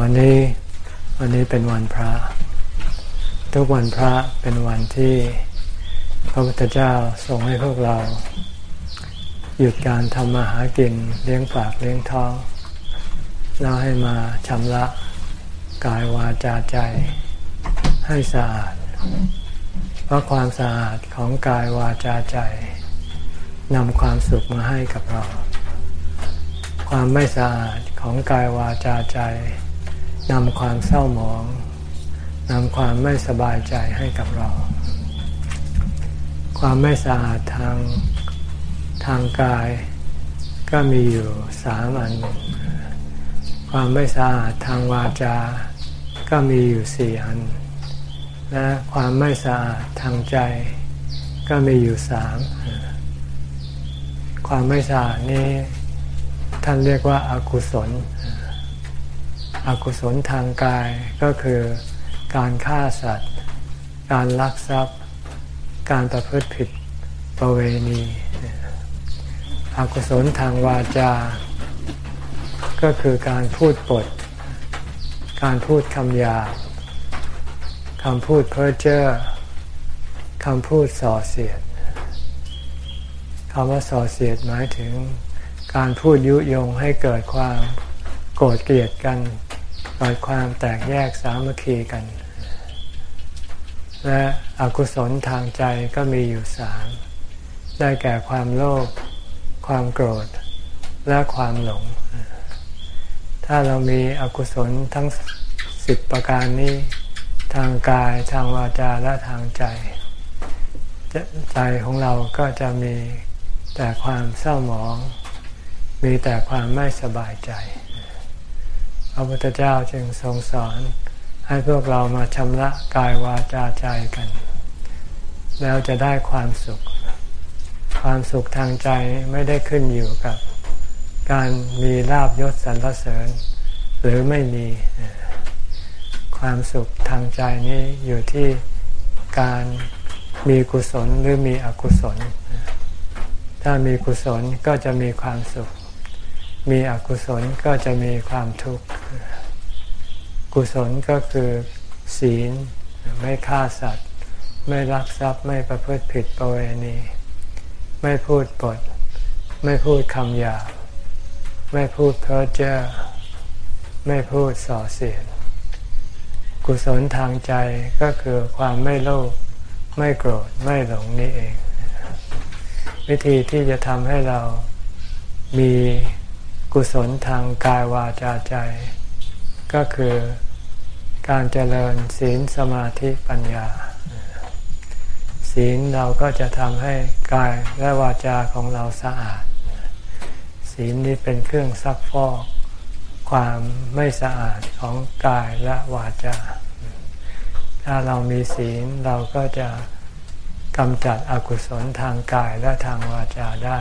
วันนี้วันนี้เป็นวันพระ ทุกวันพระเป็นวันที่พระพุทธเจ้าทรงให้พวกเรา หยุดการทำมาหากินเลี้ยงปากเลี้ยงท้องแล้วให้มาชำระกายวาจาใจให้สะอาด เพราะความสะอาดของกายวาจาใจนำความสุขมาให้กับเรา ความไม่สะอาดของกายวาจาใจ นำความเศร้าหมองนำความไม่สบายใจให้กับเรา ความไม่สะอาดทางทางกาย ก็มีอยู่สามอัน ความไม่สะอาดทางวาจา ก็มีอยู่สี่อัน และความไม่สะอาดทางใจ ก็มีอยู่สาม ความไม่สะอาดนี้ท่านเรียกว่าอากุศล อกุศลทางกายก็คือการฆ่าสัตว์ การลักทรัพย์ การประพฤติผิดประเวณีอกุศลทางวาจา ก็คือการพูดปด การพูดคำหยาบคำพูดเพ้อเจ้อคำพูดส่อเสียดคำว่าส่อเสียดหมายถึงการพูดยุยงให้เกิดความ โกรธเกลียดกันเกิดความแตกแยกสามัคคีกัน และอกุศลทางใจก็มีอยู่สามได้แก่ความโลภความโกรธและความหลง ถ้าเรามีอกุศลทั้งสิบประการนี้ทางกายทางวาจาและทางใจใจของเราก็จะมีแต่ความเศร้าหมอง มีแต่ความไม่สบายใจ พระพุทธเจ้าจึงทรงสอนให้พวกเรามาชำระกายวาจาใจกัน แล้วจะได้ความสุข ความสุขทางใจไม่ได้ขึ้นอยู่กับ การมีลาบยศสรรเสริญ หรือไม่มีความสุขทางใจนี้อยู่ที่การมีกุศลหรือมีอกุศล ถ้ามีกุศลก็จะมีความสุข มีอกุศลก็จะมีความทุกข์ กุศลก็คือศีล ไม่ฆ่าสัตว์ ไม่รักทรัพย์ ไม่ประพฤติผิดประเวณี ไม่พูดปด ไม่พูดคำหยาบ ไม่พูดเพ้อเจ้อ ไม่พูดส่อเสียด กุศลทางใจก็คือความไม่โลภ ไม่โกรธ ไม่หลงนี่เอง วิธีที่จะทำให้เรามี กุศลทางกายวาจาใจ ก็คือการเจริญศีลสมาธิปัญญา ศีลเราก็จะทำให้กายและวาจาของเราสะอาด ศีลนี้เป็นเครื่องซักฟอกความไม่สะอาดของกายและวาจา ถ้าเรามีศีลเราก็จะกำจัดอกุศลทางกายและทางวาจาได้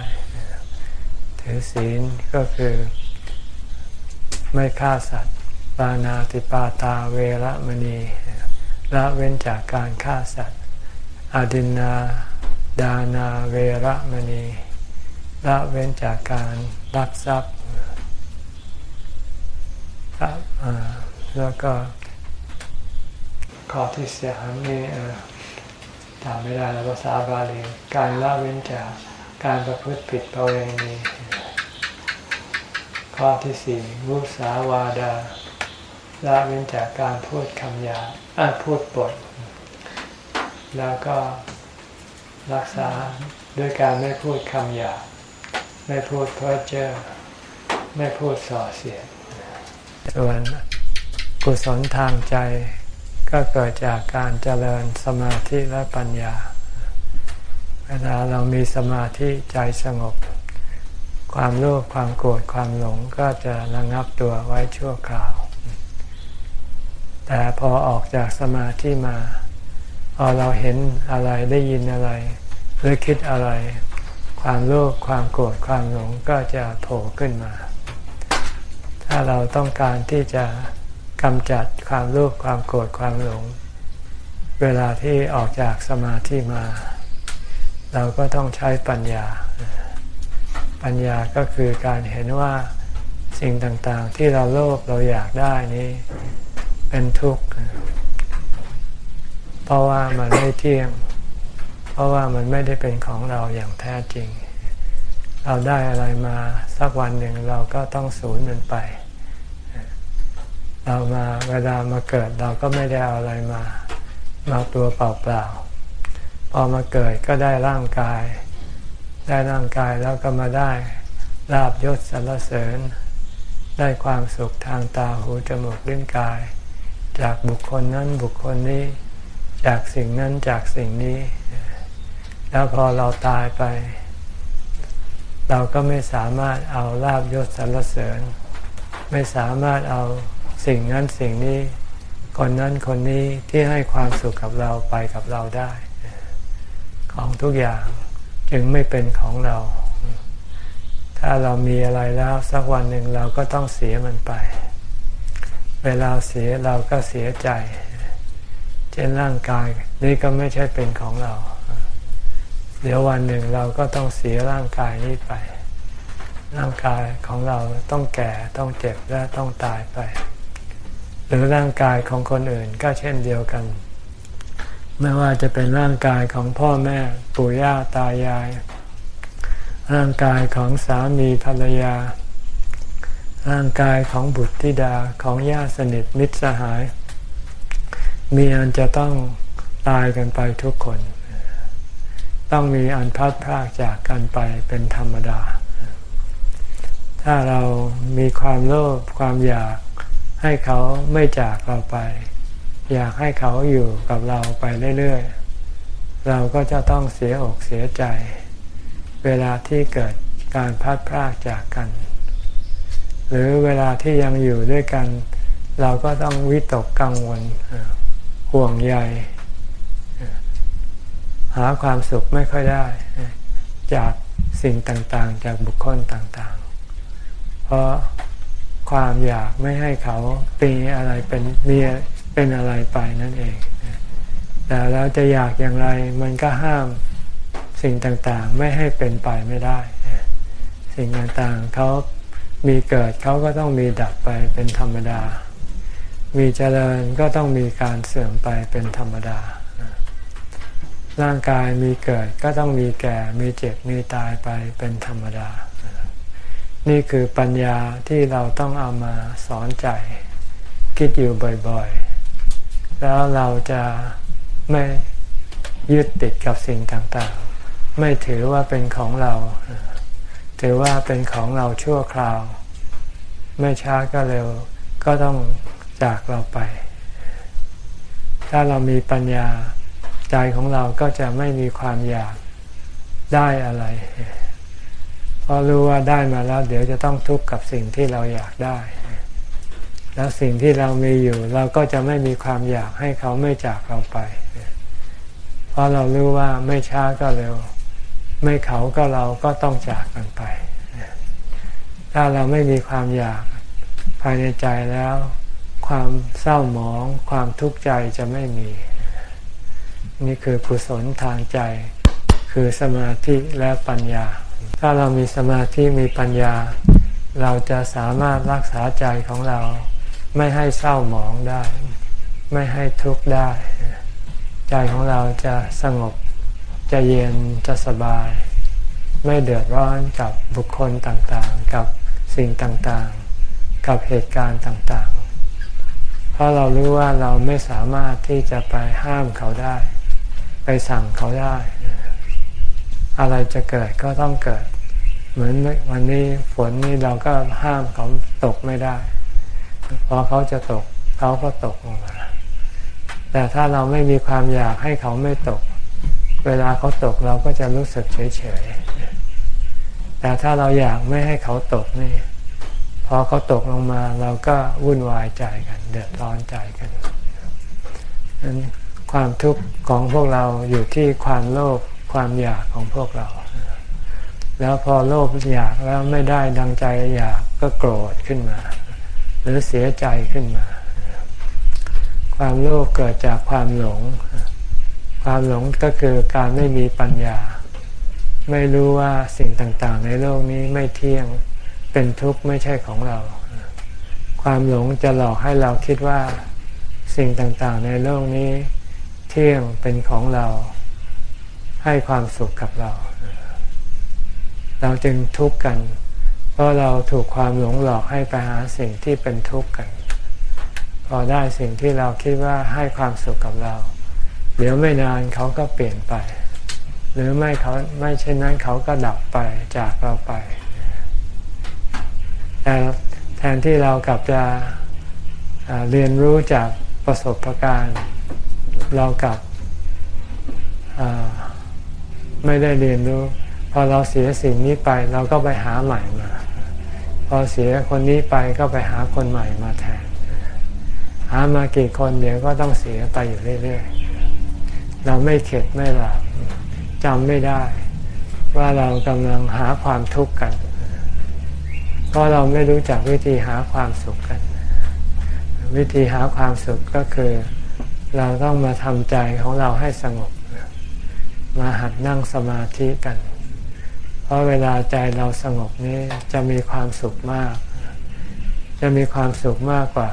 ถือศีลก็คือ ไม่ฆ่าสัตว์ ปานาติปาตาเวรมณีละเว้นจากการฆ่าสัตว์อดินนาดานาเวรมณีละเว้นจากการรักทรัพย์แล้วก็ข้อที่เสียหายนี่จำไม่ได้แล้วภาษาบาลีการละเว้นจาก การประพฤติผิดประเวณีข้อที่สี่มุสาวาดาละเว้นจากการพูดคำหยาบพูดปด แล้วก็รักษาด้วยการไม่พูดคำหยาบไม่พูดเพ้อเจ้อไม่พูดส่อเสียดส่วนกุศลทางใจก็เกิดจากการเจริญสมาธิและปัญญา เวลาเรามีสมาธิใจสงบ ความโลภความโกรธความหลงก็จะระงับตัวไว้ชั่วคราว แต่พอออกจากสมาธิมา พอเราเห็นอะไรได้ยินอะไรหรือคิดอะไร ความโลภความโกรธความหลงก็จะโผล่ขึ้นมา ถ้าเราต้องการที่จะกำจัดความโลภความโกรธความหลง เวลาที่ออกจากสมาธิมา เราก็ต้องใช้ปัญญา ปัญญาก็คือการเห็นว่าสิ่งต่างๆ ที่เราโลภเราอยากได้นี้เป็นทุกข์ เพราะว่ามันไม่เที่ยง เพราะว่ามันไม่ได้เป็นของเราอย่างแท้จริง เราได้อะไรมาสักวันหนึ่งเราก็ต้องสูญมันไป เรามาเวลามาเกิดเราก็ไม่ได้เอาอะไรมา มาตัวเปล่าๆ พอมาเกิดก็ได้ร่างกาย ได้ร่างกายแล้วก็มาได้ลาบยศสรรเสริญ ได้ความสุขทางตาหูจมูกลิ้นกาย จากบุคคลนั้นบุคคลนี้ จากสิ่งนั้นจากสิ่งนี้ แล้วพอเราตายไป เราก็ไม่สามารถเอาลาบยศสรรเสริญ ไม่สามารถเอาสิ่งนั้นสิ่งนี้ คนนั้นคนนี้ที่ให้ความสุขกับเราไปกับเราได้ ของทุกอย่างจึงไม่เป็นของเรา ถ้าเรามีอะไรแล้วสักวันหนึ่งเราก็ต้องเสียมันไป เวลาเสียเราก็เสียใจ เช่นร่างกายนี่ก็ไม่ใช่เป็นของเรา เดี๋ยววันหนึ่งเราก็ต้องเสียร่างกายนี้ไป ร่างกายของเราต้องแก่ต้องเจ็บและต้องตายไป หรือร่างกายของคนอื่นก็เช่นเดียวกัน ไม่ว่าจะเป็นร่างกายของพ่อแม่ปู่ย่าตายาย ร่างกายของสามีภรรยา ร่างกายของบุตรธิดาของญาติสนิทมิตรสหาย มีอันจะต้องตายกันไปทุกคน ต้องมีอันพัดพรากจากกันไปเป็นธรรมดา ถ้าเรามีความโลภความอยากให้เขาไม่จากเราไป อยากให้เขาอยู่กับเราไปเรื่อยๆ เราก็จะต้องเสียอกเสียใจ เวลาที่เกิดการพัดพรากจากกัน หรือเวลาที่ยังอยู่ด้วยกัน เราก็ต้องวิตกกังวลห่วงใยหาความสุขไม่ค่อยได้ จากสิ่งต่างๆ จากบุคคลต่างๆ เพราะความอยากไม่ให้เขาเป็นอะไรเป็นมี เป็นอะไรไปนั่นเอง แต่เราจะอยากอย่างไรมันก็ห้ามสิ่งต่างๆ ไม่ให้เป็นไปไม่ได้ สิ่งต่างๆเขามีเกิดเขาก็ต้องมีดับไปเป็นธรรมดา มีเจริญก็ต้องมีการเสื่อมไปเป็นธรรมดา ร่างกายมีเกิดก็ต้องมีแก่ มีเจ็บ มีตายไปเป็นธรรมดา นี่คือปัญญาที่เราต้องเอามาสอนใจ คิดอยู่บ่อยๆ แล้วเราจะไม่ยึดติดกับสิ่งต่างๆ ไม่ถือว่าเป็นของเรา ถือว่าเป็นของเราชั่วคราว ไม่ช้าก็เร็วก็ต้องจากเราไป ถ้าเรามีปัญญาใจของเราก็จะไม่มีความอยากได้อะไร เพราะรู้ว่าได้มาแล้ว เดี๋ยวจะต้องทุกข์กับสิ่งที่เราอยากได้ แล้วสิ่งที่เรามีอยู่ เราก็จะไม่มีความอยากให้เขาไม่จากเราไป เพราะเรารู้ว่าไม่ช้าก็เร็ว ไม่เขาก็เราก็ต้องจากกันไป ถ้าเราไม่มีความอยากภายในใจแล้ว ความเศร้าหมอง ความทุกข์ใจจะไม่มี นี่คือกุศลทางใจ คือสมาธิและปัญญา ถ้าเรามีสมาธิมีปัญญา เราจะสามารถรักษาใจของเรา ไม่ให้เศร้าหมองได้ ไม่ให้ทุกข์ได้ ใจของเราจะสงบ จะเย็นจะสบาย ไม่เดือดร้อนกับบุคคลต่างๆ กับสิ่งต่างๆ กับเหตุการณ์ต่างๆ เพราะเรารู้ว่าเราไม่สามารถที่จะไปห้ามเขาได้ ไปสั่งเขาได้ อะไรจะเกิดก็ต้องเกิด เหมือนวันนี้ฝนนี่เราก็ห้ามเขาตกไม่ได้ พอเขาจะตกเขาก็ตกลงมา แต่ถ้าเราไม่มีความอยากให้เขาไม่ตก เวลาเขาตกเราก็จะรู้สึกเฉยๆแต่ถ้าเราอยากไม่ให้เขาตกนี่ พอเขาตกลงมาเราก็วุ่นวายใจกัน เดือดร้อนใจกันนั้นความทุกข์ของพวกเราอยู่ที่ความโลภความอยากของพวกเรา แล้วพอโลภอยากแล้วไม่ได้ดังใจอยากก็โกรธขึ้นมา หรือเสียใจขึ้นมา ความโลภเกิดจากความหลง ความหลงก็คือการไม่มีปัญญา ไม่รู้ว่าสิ่งต่างๆ ในโลกนี้ไม่เที่ยงเป็นทุกข์ไม่ใช่ของเรา ความหลงจะหลอกให้เราคิดว่าสิ่งต่างๆ ในโลกนี้ เที่ยงเป็นของเรา ให้ความสุขกับเรา เราจึงทุกข์กันเราะเราถูกความหลงหลอกให้ไปหาสิ่งที่เป็นทุกข์กัน พอได้สิ่งที่เราคิดว่าให้ความสุขกับเรา เดี๋ยวไม่นานเขาก็เปลี่ยนไป หรือไม่เขาไม่เช่นนั้นเขาก็ดับไปจากเราไป แต่แทนที่เรากลับจะเรียนรู้จากประสบการณ์เรากลับไม่ได้เรียนรู้พอเราเสียสิ่งนี้ไปเราก็ไปหาใหม่มา พอเสียคนนี้ไปก็ไปหาคนใหม่มาแทน หามากี่คนเดี๋ยวก็ต้องเสียไปอยู่เรื่อยๆ เราไม่เข็ดไม่หลับจำไม่ได้ ว่าเรากำลังหาความทุกข์กันเพราะเราไม่รู้จักวิธีหาความสุขกัน วิธีหาความสุขก็คือ เราต้องมาทำใจของเราให้สงบ มาหัดนั่งสมาธิกัน ราะเวลาใจเราสงบนี้จะมีความสุขมาก จะมีความสุขมากกว่า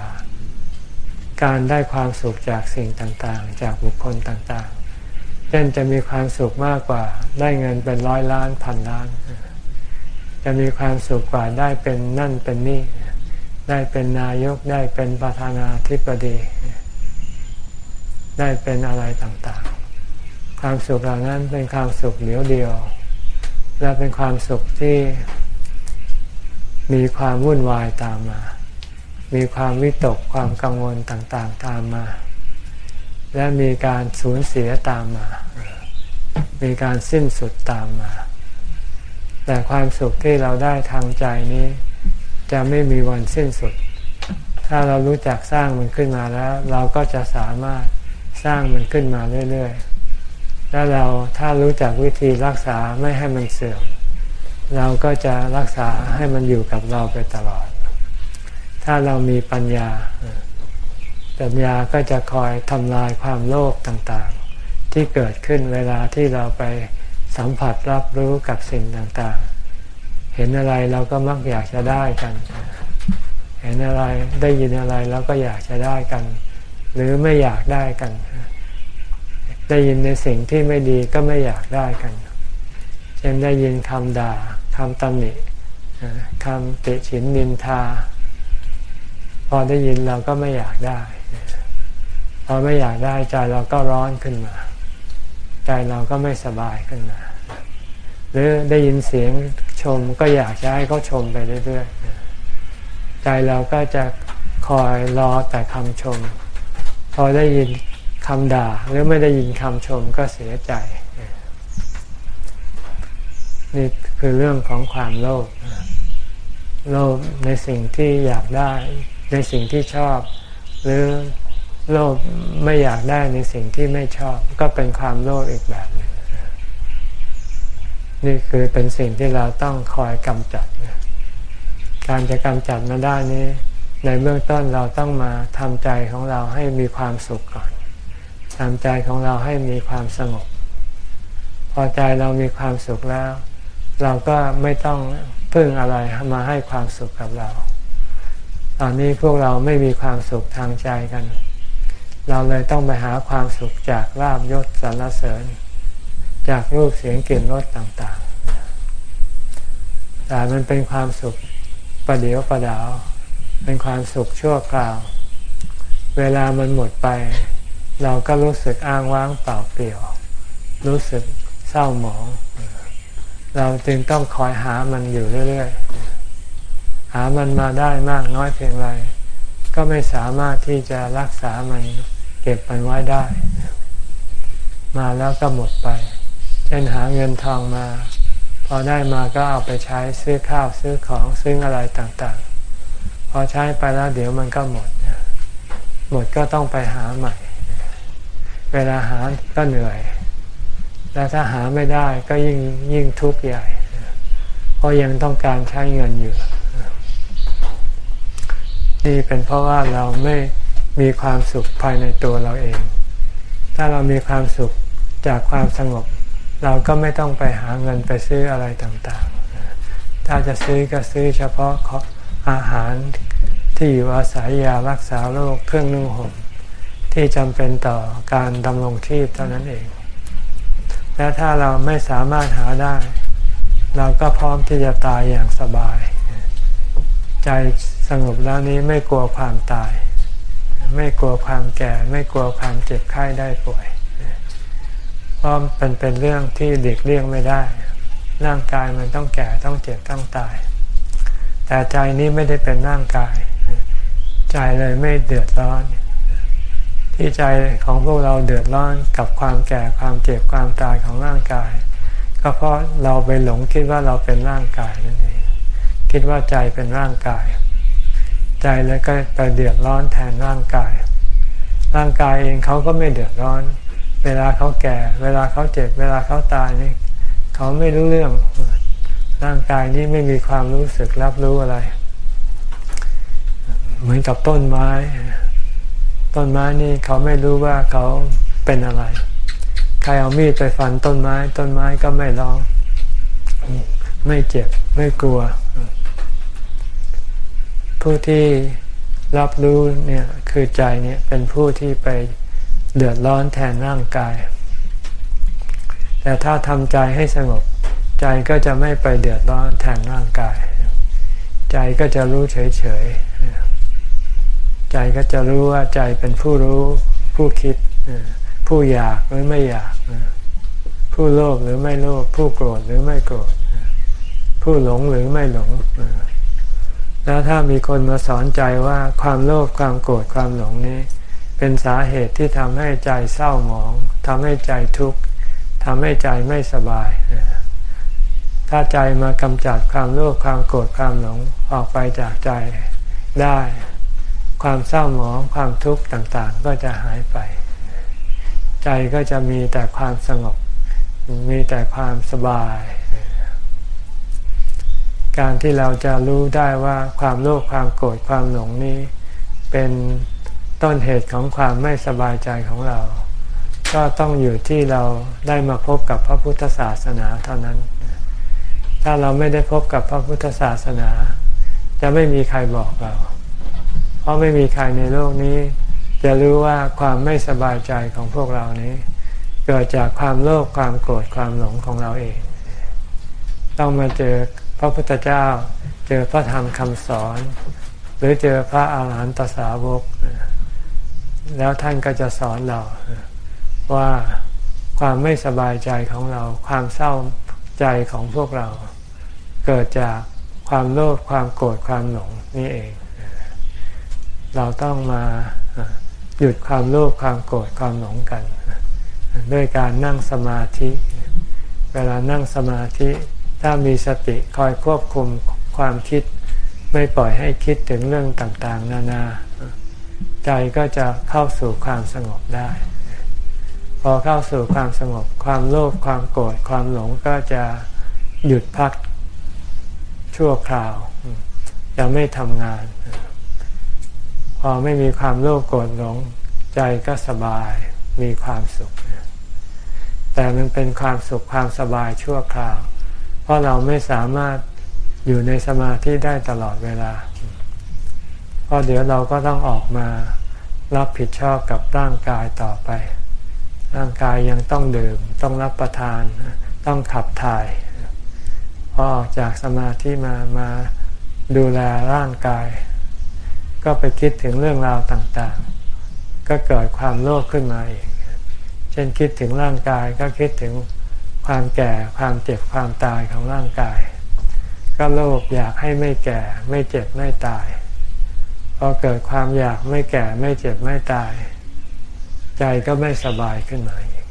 การได้ความสุขจากสิ่งต่างๆ จากบุคคลต่างๆ เช่นจะมีความสุขมากกว่า ได้เงินเป็นร้อยล้านพันล้าน จะมีความสุขกว่าได้เป็นนั่นเป็นนี่ ได้เป็นนายกได้เป็นประธานาธิบดี ได้เป็นอะไรต่างๆ ความสุขเหล่านั้นเป็นความสุขเหลียวเดียว และเป็นความสุขที่มีความวุ่นวายตามมา มีความวิตกความกังวลต่างๆตามมา และมีการสูญเสียตามมา มีการสิ้นสุดตามมา แต่ความสุขที่เราได้ทางใจนี้ จะไม่มีวันสิ้นสุด ถ้าเรารู้จักสร้างมันขึ้นมาแล้ว เราก็จะสามารถสร้างมันขึ้นมาเรื่อยๆ แล้วเราถ้ารู้จักวิธีรักษาไม่ให้มันเสื่อม เราก็จะรักษาให้มันอยู่กับเราไปตลอด ถ้าเรามีปัญญา ปัญญาก็จะคอยทำลายความโลภต่างๆ ที่เกิดขึ้นเวลาที่เราไปสัมผัสรับรู้กับสิ่งต่างๆ เห็นอะไรเราก็มักอยากจะได้กัน เห็นอะไรได้ยินอะไรเราก็อยากจะได้กัน หรือไม่อยากได้กัน ได้ยินในสิ่งที่ไม่ดีก็ไม่อยากได้กัน เช่นได้ยินคำด่าคำตำหนิคำติฉินนินทา พอได้ยินเราก็ไม่อยากได้พอไม่อยากได้ใจเราก็ร้อนขึ้นมา ใจเราก็ไม่สบายขึ้นมา หรือได้ยินเสียงชมก็อยากจะให้เขาชมไปเรื่อยๆใจเราก็จะคอยรอแต่คำชม พอได้ยิน คำด่าหรือไม่ได้ยินคำชมก็เสียใจ นี่คือเรื่องของความโลภโลภในสิ่งที่อยากได้ ในสิ่งที่ชอบ หรือโลภไม่อยากได้ในสิ่งที่ไม่ชอบ ก็เป็นความโลภอีกแบบหนึ่งนี่คือเป็นสิ่งที่เราต้องคอยกำจัด การจะกำจัดมาได้นี้ ในเบื้องต้นเราต้องมาทำใจของเราให้มีความสุขก่อน ทำใจของเราให้มีความสงบ พอใจเรามีความสุขแล้ว เราก็ไม่ต้องพึ่งอะไรมาให้ความสุขกับเรา ตอนนี้พวกเราไม่มีความสุขทางใจกัน เราเลยต้องไปหาความสุขจากลาบยศสรรเสริญ จากรูปเสียงกลิ่นรสต่างๆ แต่มันเป็นความสุขประเดียวประดาว เป็นความสุขชั่วคราว เวลามันหมดไป เราก็รู้สึกอ้างว้างเปล่าเปลี่ยว รู้สึกเศร้าหมอง เราจึงต้องคอยหามันอยู่เรื่อยๆ หามันมาได้มากน้อยเพียงไร ก็ไม่สามารถที่จะรักษามันเก็บมันไว้ได้ มาแล้วก็หมดไป เช่นหาเงินทองมา พอได้มาก็เอาไปใช้ซื้อข้าวซื้อของซื้ออะไรต่างๆ พอใช้ไปแล้วเดี๋ยวมันก็หมด หมดก็ต้องไปหาใหม่ เวลาหาก็เหนื่อย แล้วถ้าหาไม่ได้ก็ยิ่งยิ่งทุกข์ใหญ่ เพราะยังต้องการใช้เงินอยู่ นี่เป็นเพราะว่าเราไม่มีความสุขภายในตัวเราเอง ถ้าเรามีความสุขจากความสงบ เราก็ไม่ต้องไปหาเงินไปซื้ออะไรต่างๆ ถ้าจะซื้อก็ซื้อเฉพาะอาหารที่อยู่อาศัยยารักษาโรคเครื่องนุ่งห่ม ที่จำเป็นต่อการดำรงชีพเท่านั้นเอง และถ้าเราไม่สามารถหาได้ เราก็พร้อมที่จะตายอย่างสบาย ใจสงบแล้วนี้ไม่กลัวความตาย ไม่กลัวความแก่ ไม่กลัวความเจ็บไข้ได้ป่วยเพราะมันเป็นเรื่องที่เด็กเลี่ยงไม่ได้ ร่างกายมันต้องแก่ต้องเจ็บต้องตาย แต่ใจนี้ไม่ได้เป็นร่างกาย ใจเลยไม่เดือดร้อน ที่ใจของพวกเราเดือดร้อนกับความแก่ความเจ็บความตายของร่างกาย ก็เพราะเราไปหลงคิดว่าเราเป็นร่างกายนั่นเองคิดว่าใจเป็นร่างกาย ใจเลยก็ไปเดือดร้อนแทนร่างกาย ร่างกายเองเขาก็ไม่เดือดร้อน เวลาเขาแก่ เวลาเขาเจ็บ เวลาเขาตายนี่เขาไม่รู้เรื่อง ร่างกายนี้ไม่มีความรู้สึกรับรู้อะไร เหมือนกับต้นไม้ ต้นไม้นี่เขาไม่รู้ว่าเขาเป็นอะไร ใครเอามีดไปฟันต้นไม้ ต้นไม้ก็ไม่ร้อง ไม่เจ็บ ไม่กลัว ผู้ที่รับรู้เนี่ยคือใจเนี่ยเป็นผู้ที่ไปเดือดร้อนแทนร่างกาย แต่ถ้าทำใจให้สงบ ใจก็จะไม่ไปเดือดร้อนแทนร่างกาย ใจก็จะรู้เฉยๆ ก็จะรู้ว่าใจเป็นผู้รู้ผู้คิด ผู้อยากหรือไม่อยาก ผู้โลภหรือไม่โลภผู้โกรธหรือไม่โกรธ ผู้หลงหรือไม่หลง แล้วถ้ามีคนมาสอนใจว่าความโลภความโกรธความหลงนี้ เป็นสาเหตุที่ทำให้ใจเศร้าหมองทำให้ใจทุกข์ทำให้ใจไม่สบายถ้าใจมากำจัดความโลภความโกรธความหลงออกไปจากใจได้ ความเศร้าหมองความทุกข์ต่างๆ ก็จะหายไป ใจก็จะมีแต่ความสงบ มีแต่ความสบาย การที่เราจะรู้ได้ว่าความโลภความโกรธความหลงนี้ เป็นต้นเหตุของความไม่สบายใจของเรา ก็ต้องอยู่ที่เราได้มาพบกับพระพุทธศาสนาเท่านั้น ถ้าเราไม่ได้พบกับพระพุทธศาสนา จะไม่มีใครบอกเรา ราะไม่มีใครในโลกนี้ จะรู้ว่าความไม่สบายใจของพวกเรานี้ เกิดจากความโลภความโกรธความหลงของเราเอง ต้องมาเจอพระพุทธเจ้า เจอพระธรรมคำสอน หรือเจอพระอาหารหันตสาวก แล้วท่านก็จะสอนเราว่าความไม่สบายใจของเรา ความเศร้าใจของพวกเรา เกิดจากความโลภความโกรธความหลงนี่เอง เราต้องมาหยุดความโลภความโกรธความหลงกัน ด้วยการนั่งสมาธิ เวลานั่งสมาธิถ้ามีสติคอยควบคุมความคิด ไม่ปล่อยให้คิดถึงเรื่องต่างๆ นานา ใจก็จะเข้าสู่ความสงบได้ พอเข้าสู่ความสงบ ความโลภความโกรธความหลงก็จะหยุดพักชั่วคราว จะไม่ทำงาน พอไม่มีความโลภโกรธหลงใจก็สบายมีความสุข แต่มันเป็นความสุขความสบายชั่วคราว เพราะเราไม่สามารถอยู่ในสมาธิได้ตลอดเวลา เพราะเดี๋ยวเราก็ต้องออกมารับผิดชอบกับร่างกายต่อไป ร่างกายยังต้องดื่ม ต้องรับประทาน ต้องขับถ่าย พอออกจากสมาธิมามาดูแลร่างกาย ก็ไปคิดถึงเรื่องราวต่างๆ ก็เกิดความโลภขึ้นมาเองเช่นคิดถึงร่างกายก็คิดถึงความแก่ความเจ็บความตายของร่างกาย ก็โลภอยากให้ไม่แก่ไม่เจ็บไม่ตายพอเกิดความอยากไม่แก่ไม่เจ็บไม่ตาย ใจก็ไม่สบายขึ้นมาอีก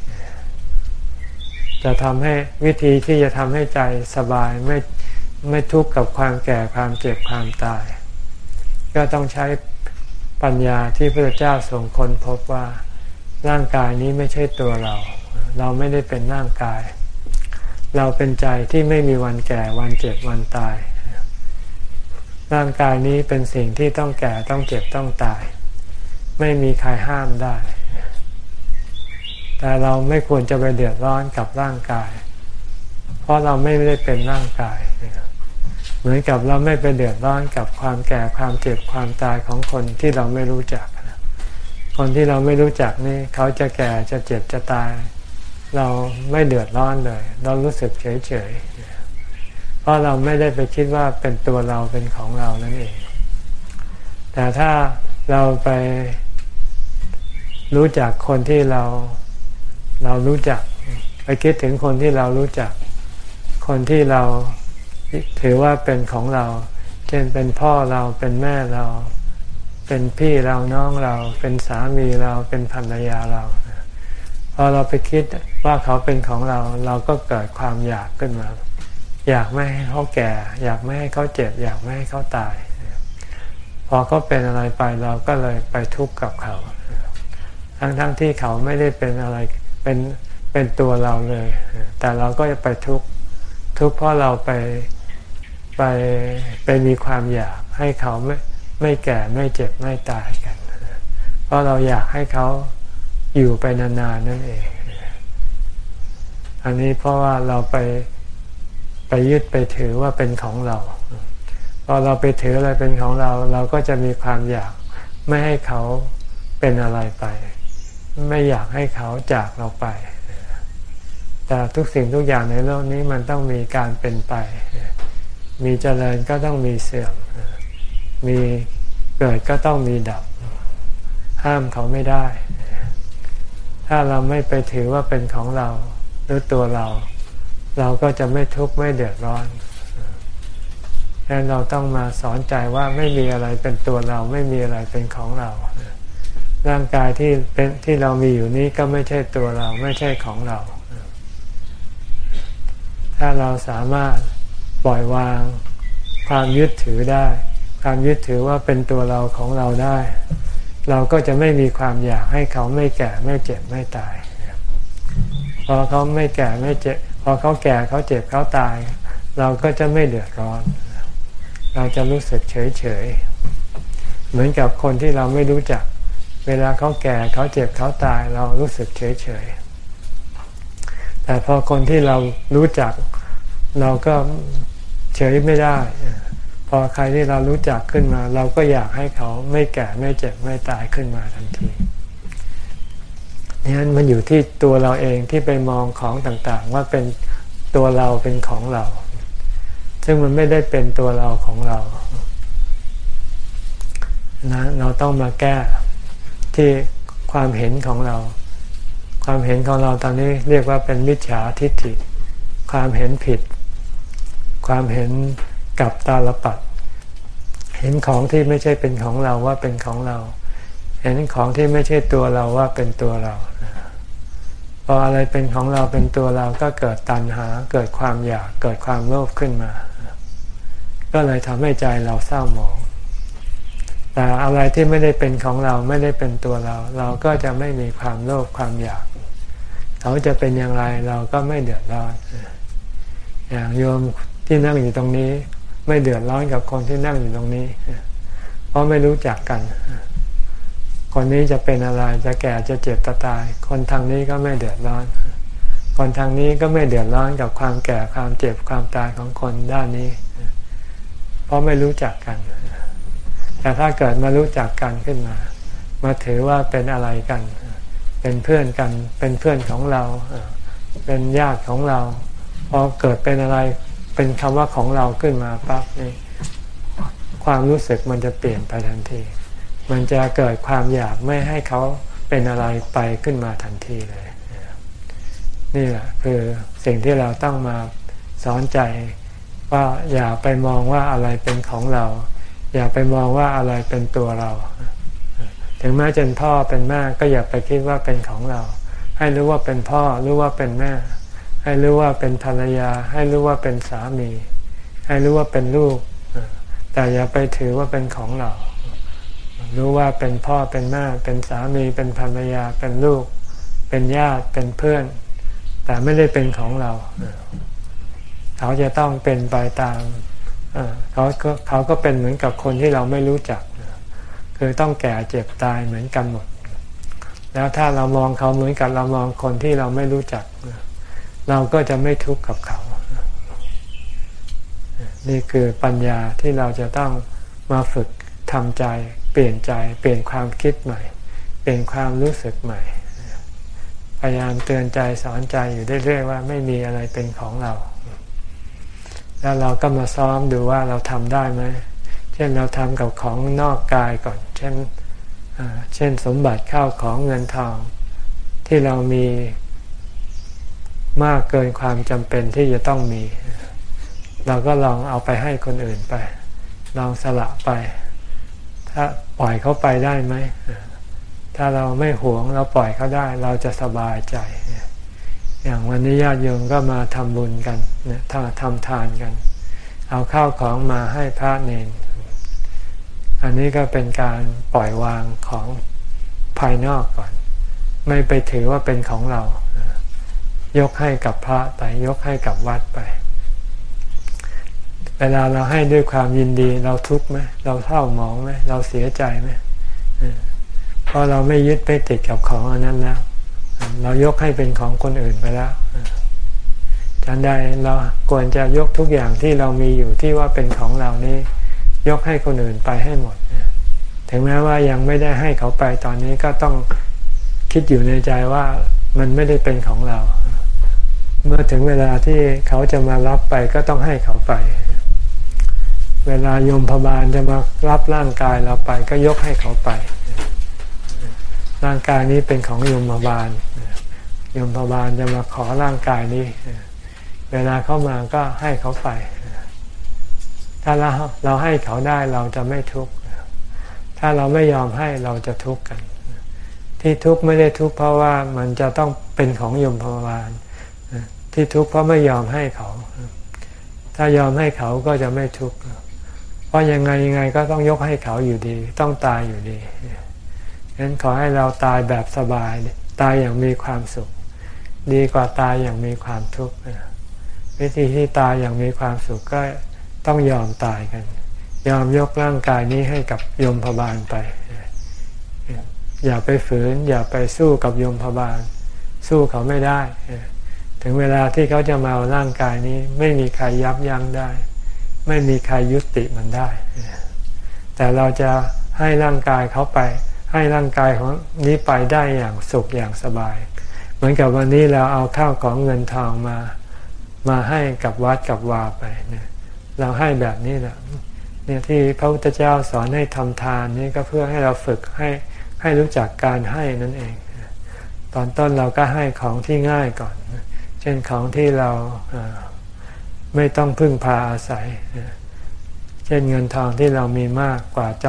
จะทำให้วิธีที่จะทำให้ใจสบายไม่ไม่ทุกข์กับความแก่ความเจ็บความตาย ก็ต้องใช้ปัญญาที่พระเจ้าทรงค้นพบว่าร่างกายนี้ไม่ใช่ตัวเรา เราไม่ได้เป็นร่างกาย เราเป็นใจที่ไม่มีวันแก่วันเจ็บวันตาย ร่างกายนี้เป็นสิ่งที่ต้องแก่ต้องเจ็บต้องตาย ไม่มีใครห้ามได้ แต่เราไม่ควรจะไปเดือดร้อนกับร่างกาย เพราะเราไม่ได้เป็นร่างกาย มือนกับเราไม่ไปเดือดร้อนกับความแก่ความเจ็บความตายของคนที่เราไม่รู้จักคนที่เราไม่รู้จักนี่เขาจะแก่จะเจ็บจะตาย เราไม่เดือดร้อนเลย เรารู้สึกเฉยเฉยเพราะเราไม่ได้ไปคิดว่าเป็นตัวเราเป็นของเรานั่นเอง แต่ถ้าเราไปรู้จักคนที่เราเรารู้จัก ไปคิดถึงคนที่เรารู้จัก คนที่เรา ถือว่าเป็นของเรา เช่นเป็นพ่อเราเป็นแม่เรา เป็นพี่เราน้องเรา เป็นสามีเราเป็นภรรยาเราพอเราไปคิดว่าเขาเป็นของเรา เราก็เกิดความอยากขึ้นมา อยากไม่ให้เขาแก่ อยากไม่ให้เขาเจ็บ อยากไม่ให้เขาตาย พอเขาเป็นอะไรไปเราก็เลยไปทุกข์กับเขา ทั้งๆทที่เขาไม่ได้เป็นอะไรเป็นเป็นตัวเราเลย แต่เราก็จะไปทุกข์ทุกข์เพราะเราไป ไปไปมีความอยากให้เขาไม่ไม่แก่ไม่เจ็บไม่ตายกัน เพราะเราอยากให้เขาอยู่ไปนานๆนั่นเอง อันนี้เพราะว่าเราไปไปยึดไปถือว่าเป็นของเราพอเราไปถืออะไรเป็นของเรา เราก็จะมีความอยากไม่ให้เขาเป็นอะไรไป ไม่อยากให้เขาจากเราไป แต่ทุกสิ่งทุกอย่างในโลกนี้มันต้องมีการเป็นไป มีเจริญก็ต้องมีเสื่อม มีเกิดก็ต้องมีดับ ห้ามเขาไม่ได้ ถ้าเราไม่ไปถือว่าเป็นของเราหรือตัวเรา เราก็จะไม่ทุกข์ไม่เดือดร้อนดังนั้นเราต้องมาสอนใจว่าไม่มีอะไรเป็นตัวเราไม่มีอะไรเป็นของเรา ร่างกายที่เป็นที่เรามีอยู่นี้ก็ไม่ใช่ตัวเราไม่ใช่ของเรา ถ้าเราสามารถ ปล่อยวาง ความยึดถือได้ ความยึดถือว่าเป็นตัวเราของเราได้ เราก็จะไม่มีความอยากให้เขาไม่แก่ไม่เจ็บไม่ตายพอเขาไม่แก่ไม่เจ็บพอเขาแก่เขาเจ็บเขาตาย เราก็จะไม่เดือดร้อน เราจะรู้สึกเฉยเฉยเหมือนกับคนที่เราไม่รู้จัก เวลาเขาแก่เขาเจ็บเขาตาย เรารู้สึกเฉยเฉยแต่พอคนที่เรารู้จัก เราก็เฉยไม่ได้ พอใครที่เรารู้จักขึ้นมา เราก็อยากให้เขาไม่แก่ไม่เจ็บไม่ตายขึ้นมาทันทีนี่นั้นมันอยู่ที่ตัวเราเองที่ไปมองของต่างๆ ว่าเป็นตัวเราเป็นของเรา ซึ่งมันไม่ได้เป็นตัวเราของเรานะเราต้องมาแก้ที่ความเห็นของเรา ความเห็นของเราตอนนี้เรียกว่าเป็นมิจฉาทิฏฐิ ความเห็นผิด ความเห็นกับตาลปัดเห็นของที่ไม่ใช่เป็นของเราว่าเป็นของเรา เห็นของที่ไม่ใช่ตัวเราว่าเป็นตัวเราพออะไรเป็นของเราเป็นตัวเราก็เกิดตัณหา เกิดความอยากเกิดความโลภขึ้นมา ก็เลยทำให้ใจเราเศร้าหมองแต่อะไรที่ไม่ได้เป็นของเราไม่ได้เป็นตัวเรา เราก็จะไม่มีความโลภความอยากเขาจะเป็นอย่างไรเราก็ไม่เดือดร้อนอย่างโยม ที่นั่งอยู่ตรงนี้ ไม่เดือดร้อนกับคนที่นั่งอยู่ตรงนี้ เพราะไม่รู้จักกัน คนนี้จะเป็นอะไรจะแก่จะเจ็บจะตาย คนทางนี้ก็ไม่เดือดร้อน คนทางนี้ก็ไม่เดือดร้อนกับความแก่ความเจ็บความตายของคนด้านนี้ เพราะไม่รู้จักกัน แต่ถ้าเกิดมารู้จักกันขึ้นมา มาถือว่าเป็นอะไรกัน เป็นเพื่อนกัน เป็นเพื่อนของเรา เป็นญาติของเราพอเกิดเป็นอะไร เป็นคำว่าของเราขึ้นมาปั๊บนี่ความรู้สึกมันจะเปลี่ยนไปทันที มันจะเกิดความอยากไม่ให้เขาเป็นอะไรไปขึ้นมาทันทีเลย นี่แหละคือสิ่งที่เราต้องมาสอนใจว่าอย่าไปมองว่าอะไรเป็นของเรา อย่าไปมองว่าอะไรเป็นตัวเรา ถึงแม้จะเป็นพ่อเป็นแม่ก็อย่าไปคิดว่าเป็นของเรา ให้รู้ว่าเป็นพ่อรู้ว่าเป็นแม่ ให้รู้ว่าเป็นภรรยา ให้รู้ว่าเป็นสามี ให้รู้ว่าเป็นลูก แต่อย่าไปถือว่าเป็นของเรา รู้ว่าเป็นพ่อเป็นแม่เป็นสามีเป็นภรรยาเป็นลูก เป็นญาติเป็นเพื่อน แต่ไม่ได้เป็นของเรา เขาจะต้องเป็นไปตามเขาก็เขาก็เป็นเหมือนกับคนที่เราไม่รู้จัก คือต้องแก่เจ็บตายเหมือนกันหมด แล้วถ้าเรามองเขาเหมือนกับเรามองคนที่เราไม่รู้จักเเราก็จะไม่ทุกข์กับเขา นี่คือปัญญาที่เราจะต้องมาฝึกทำใจ เปลี่ยนใจ เปลี่ยนความคิดใหม่ เปลี่ยนความรู้สึกใหม่ พยายามเตือนใจสอนใจอยู่เรื่อยๆว่าไม่มีอะไรเป็นของเรา แล้วเราก็มาซ้อมดูว่าเราทำได้ไหม เช่นเราทำกับของนอกกายก่อน เช่นเช่นสมบัติข้าวของเงินทองที่เรามี มากเกินความจำเป็นที่จะต้องมี เราก็ลองเอาไปให้คนอื่นไป ลองสละไป ถ้าปล่อยเขาไปได้ไหม ถ้าเราไม่หวงเราปล่อยเขาได้ เราจะสบายใจ อย่างวันนี้ญาติโยมก็มาทำบุญกันถ้าทำทานกัน เอาข้าวของมาให้พระเนน อันนี้ก็เป็นการปล่อยวางของภายนอกก่อน ไม่ไปถือว่าเป็นของเรา ยกให้กับพระไปยกให้กับวัดไป เวลาเราให้ด้วยความยินดีเราทุกข์ไหมเราเศร้าหมองไหมเราเสียใจไหมเพราะเราไม่ยึดไปติดกับของอันนั้นแล้วเรายกให้เป็นของคนอื่นไปแล้วฉันใดเราควรจะยกทุกอย่างที่เรามีอยู่ที่ว่าเป็นของเรานี้ ยกให้คนอื่นไปให้หมดถึงแม้ว่ายังไม่ได้ให้เขาไปตอนนี้ก็ต้องคิดอยู่ในใจว่ามันไม่ได้เป็นของเรา เมื่อถึงเวลาที่เขาจะมารับไปก็ต้องให้เขาไป เวลาโยมพบาลจะมารับร่างกายเราไป ก็ยกให้เขาไป ร่างกายนี้เป็นของโยมพบาลโยมพบาลจะมาขอร่างกายนี้ เวลาเข้ามาก็ให้เขาไป ถ้าเราเราให้เขาได้เราจะไม่ทุกข์ ถ้าเราไม่ยอมให้เราจะทุกข์กัน ที่ทุกข์ไม่ได้ทุกข์เพราะว่ามันจะต้องเป็นของยมพบาล ที่ทุกข์เพราะไม่ยอมให้เขา ถ้ายอมให้เขาก็จะไม่ทุกข์เพราะยังไงยังไงก็ต้องยกให้เขาอยู่ดี ต้องตายอยู่ดีฉะนั้นขอให้เราตายแบบสบาย ตายอย่างมีความสุข ดีกว่าตายอย่างมีความทุกข์วิธีที่ตายอย่างมีความสุขก็ต้องยอมตายกัน ยอมยกร่างกายนี้ให้กับยมพบาลไป อย่าไปฝืน อย่าไปสู้กับยมพบาล สู้เขาไม่ได้ ถึงเวลาที่เขาจะมาเอาร่างกายนี้ ไม่มีใครยับยั้งได้ ไม่มีใครยุติมันได้ แต่เราจะให้ร่างกายเขาไป ให้ร่างกายของนี้ไปได้อย่างสุขอย่างสบาย เหมือนกับวันนี้เราเอาข้าวของเงินทองมา มาให้กับวัดกับวาไปเนี่ยเราให้แบบนี้แหละเนี่ยที่พระพุทธเจ้าสอนให้ทำทานนี่ก็เพื่อให้เราฝึกให้ให้รู้จักการให้นั่นเอง ตอนต้นเราก็ให้ของที่ง่ายก่อนเช่นของที่เราไม่ต้องพึ่งพาอาศัย เช่นเงินทองที่เรามีมากกว่าจ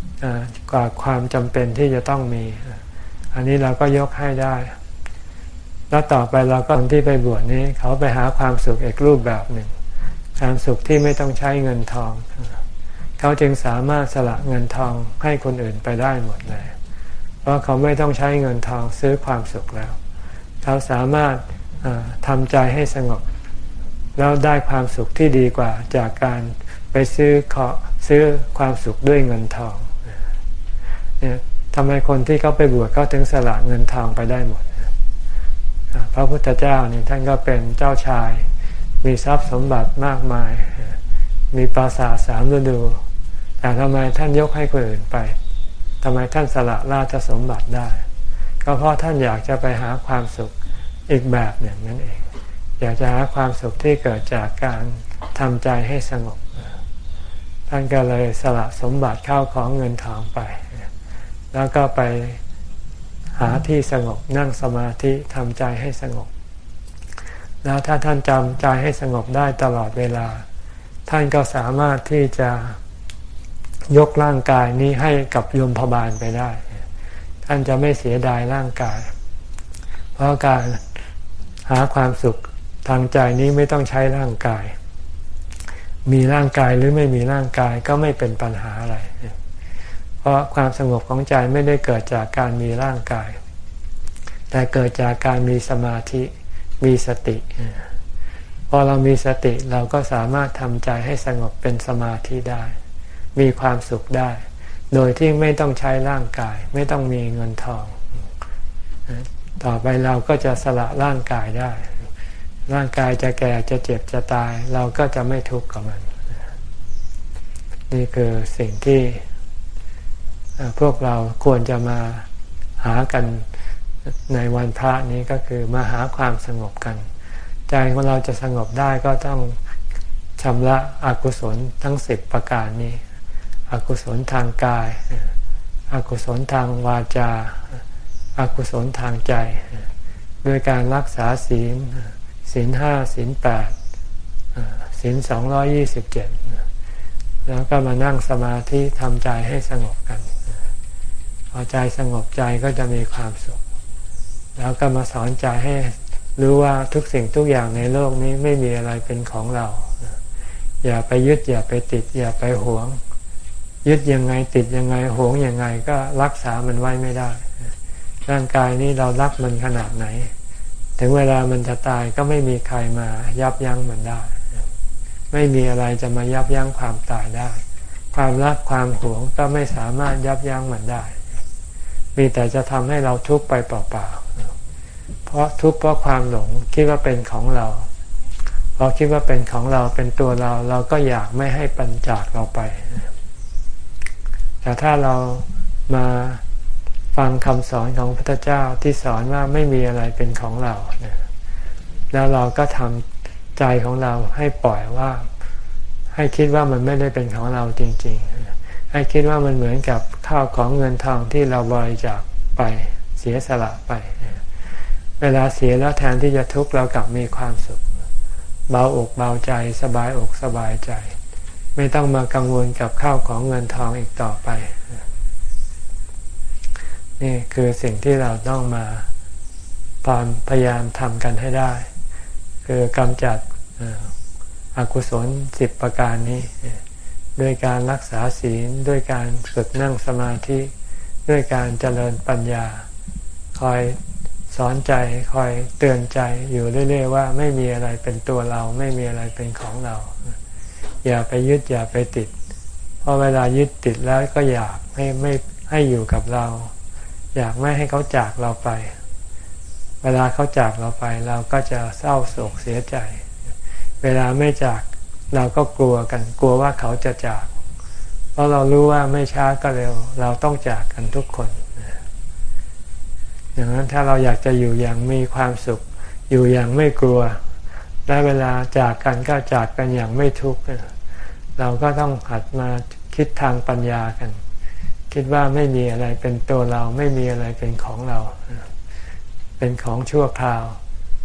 ำกว่าความจำเป็นที่จะต้องมี อันนี้เราก็ยกให้ได้ แล้วต่อไปเราก็คนที่ไปบวชนี้ เขาไปหาความสุขอีกรูปแบบหนึ่ง ความสุขที่ไม่ต้องใช้เงินทอง เขาจึงสามารถสละเงินทองให้คนอื่นไปได้หมดเลย เพราะเขาไม่ต้องใช้เงินทองซื้อความสุขแล้ว เขาสามารถ ทำใจให้สงบ แล้วได้ความสุขที่ดีกว่าจากการไปซื้อขอซื้อความสุขด้วยเงินทองเนี่ยทำไมคนที่เขาไปบวชเขาถึงสละเงินทองไปได้หมด พระพุทธเจ้านี่ท่านก็เป็นเจ้าชาย มีทรัพย์สมบัติมากมาย มีปราสาทสามฤดู แต่ทำไมท่านยกให้คนอื่นไปทำไมท่านสละราชสมบัติได้ ก็เพราะท่านอยากจะไปหาความสุข อีกแบบหนึ่งนั่นเอง อยากจะหาความสุขที่เกิดจากการทำใจให้สงบ ท่านก็เลยสละสมบัติเข้าของเงินทองไป แล้วก็ไปหาที่สงบนั่งสมาธิทำใจให้สงบ แล้วถ้าท่านจำใจให้สงบได้ตลอดเวลา ท่านก็สามารถที่จะยกร่างกายนี้ให้กับยมพบาลไปได้ ท่านจะไม่เสียดายร่างกาย เพราะการ หาความสุขทางใจนี้ไม่ต้องใช้ร่างกาย มีร่างกายหรือไม่มีร่างกายก็ไม่เป็นปัญหาอะไร เพราะความสงบของใจไม่ได้เกิดจากการมีร่างกาย แต่เกิดจากการมีสมาธิ มีสติ พอเรามีสติเราก็สามารถทำใจให้สงบเป็นสมาธิได้ มีความสุขได้ โดยที่ไม่ต้องใช้ร่างกาย ไม่ต้องมีเงินทอง ต่อไปเราก็จะสละร่างกายได้ ร่างกายจะแก่จะเจ็บจะตาย เราก็จะไม่ทุกข์กับมัน นี่คือสิ่งที่พวกเราควรจะมาหากันในวันพระนี้ก็คือมาหาความสงบกัน ใจของเราจะสงบได้ก็ต้องชำระอกุศลทั้งสิบประการนี้ อกุศลทางกาย อกุศลทางวาจา อกุศลทางใจ ด้วยการรักษาศีลศีลห้าศีลแปดศีลสองร้อยี่สิบเจ็ดแล้วก็มานั่งสมาธิทำใจให้สงบกันพอใจสงบใจก็จะมีความสุข แล้วก็มาสอนใจให้รู้ว่าทุกสิ่งทุกอย่างในโลกนี้ไม่มีอะไรเป็นของเรา อย่าไปยึดอย่าไปติด อย่าไปหวง ยึดยังไงติดยังไงหวงยังไงก็รักษามันไว้ไม่ได้ ร่างกายนี้เรารักมันขนาดไหน ถึงเวลามันจะตายก็ไม่มีใครมายับยั้งมันได้ ไม่มีอะไรจะมายับยั้งความตายได้ ความรักความหวงก็ไม่สามารถยับยั้งมันได้ มีแต่จะทำให้เราทุกข์ไปเปล่าๆ เพราะทุกข์เพราะความหลงคิดว่าเป็นของเราพอคิดว่าเป็นของเราเป็นตัวเราเราก็อยากไม่ให้ปัญจากเราไป แต่ถ้าเรามา ฟังคำสอนของพระพุทธเจ้าที่สอนว่าไม่มีอะไรเป็นของเรา แล้วเราก็ทำใจของเราให้ปล่อยว่า ให้คิดว่ามันไม่ได้เป็นของเราจริง ๆ ให้คิดว่ามันเหมือนกับข้าวของเงินทองที่เราบริจาคไปเสียสละไป เวลาเสียแล้วแทนที่จะทุกข์เรากลับมีความสุข เบาอกเบาใจสบายอกสบายใจ ไม่ต้องมากังวลกับข้าวของเงินทองอีกต่อไป นี่คือสิ่งที่เราต้องมาพยายามทำกันให้ได้ คือกำจัดอกุศลสิบประการนี้ ด้วยการรักษาศีลด้วยการฝึกนั่งสมาธิ ด้วยการเจริญปัญญา คอยสอนใจคอยเตือนใจอยู่เรื่อยๆว่าไม่มีอะไรเป็นตัวเราไม่มีอะไรเป็นของเรา อย่าไปยึดอย่าไปติด เพราะเวลายึดติดแล้วก็อยากให้ไม่ให้อยู่กับเรา อยากไม่ให้เขาจากเราไป เวลาเขาจากเราไป เราก็จะเศร้าโศกเสียใจ เวลาไม่จากเราก็กลัวกันกลัวว่าเขาจะจาก เพราะเรารู้ว่าไม่ช้าก็เร็ว เราต้องจากกันทุกคนอย่างนั้นถ้าเราอยากจะอยู่อย่างมีความสุข อยู่อย่างไม่กลัวและเวลาจากกันก็จากกันอย่างไม่ทุกข์เราก็ต้องหัดมาคิดทางปัญญากัน คิดว่าไม่มีอะไรเป็นตัวเราไม่มีอะไรเป็นของเรา เป็นของชั่วคราว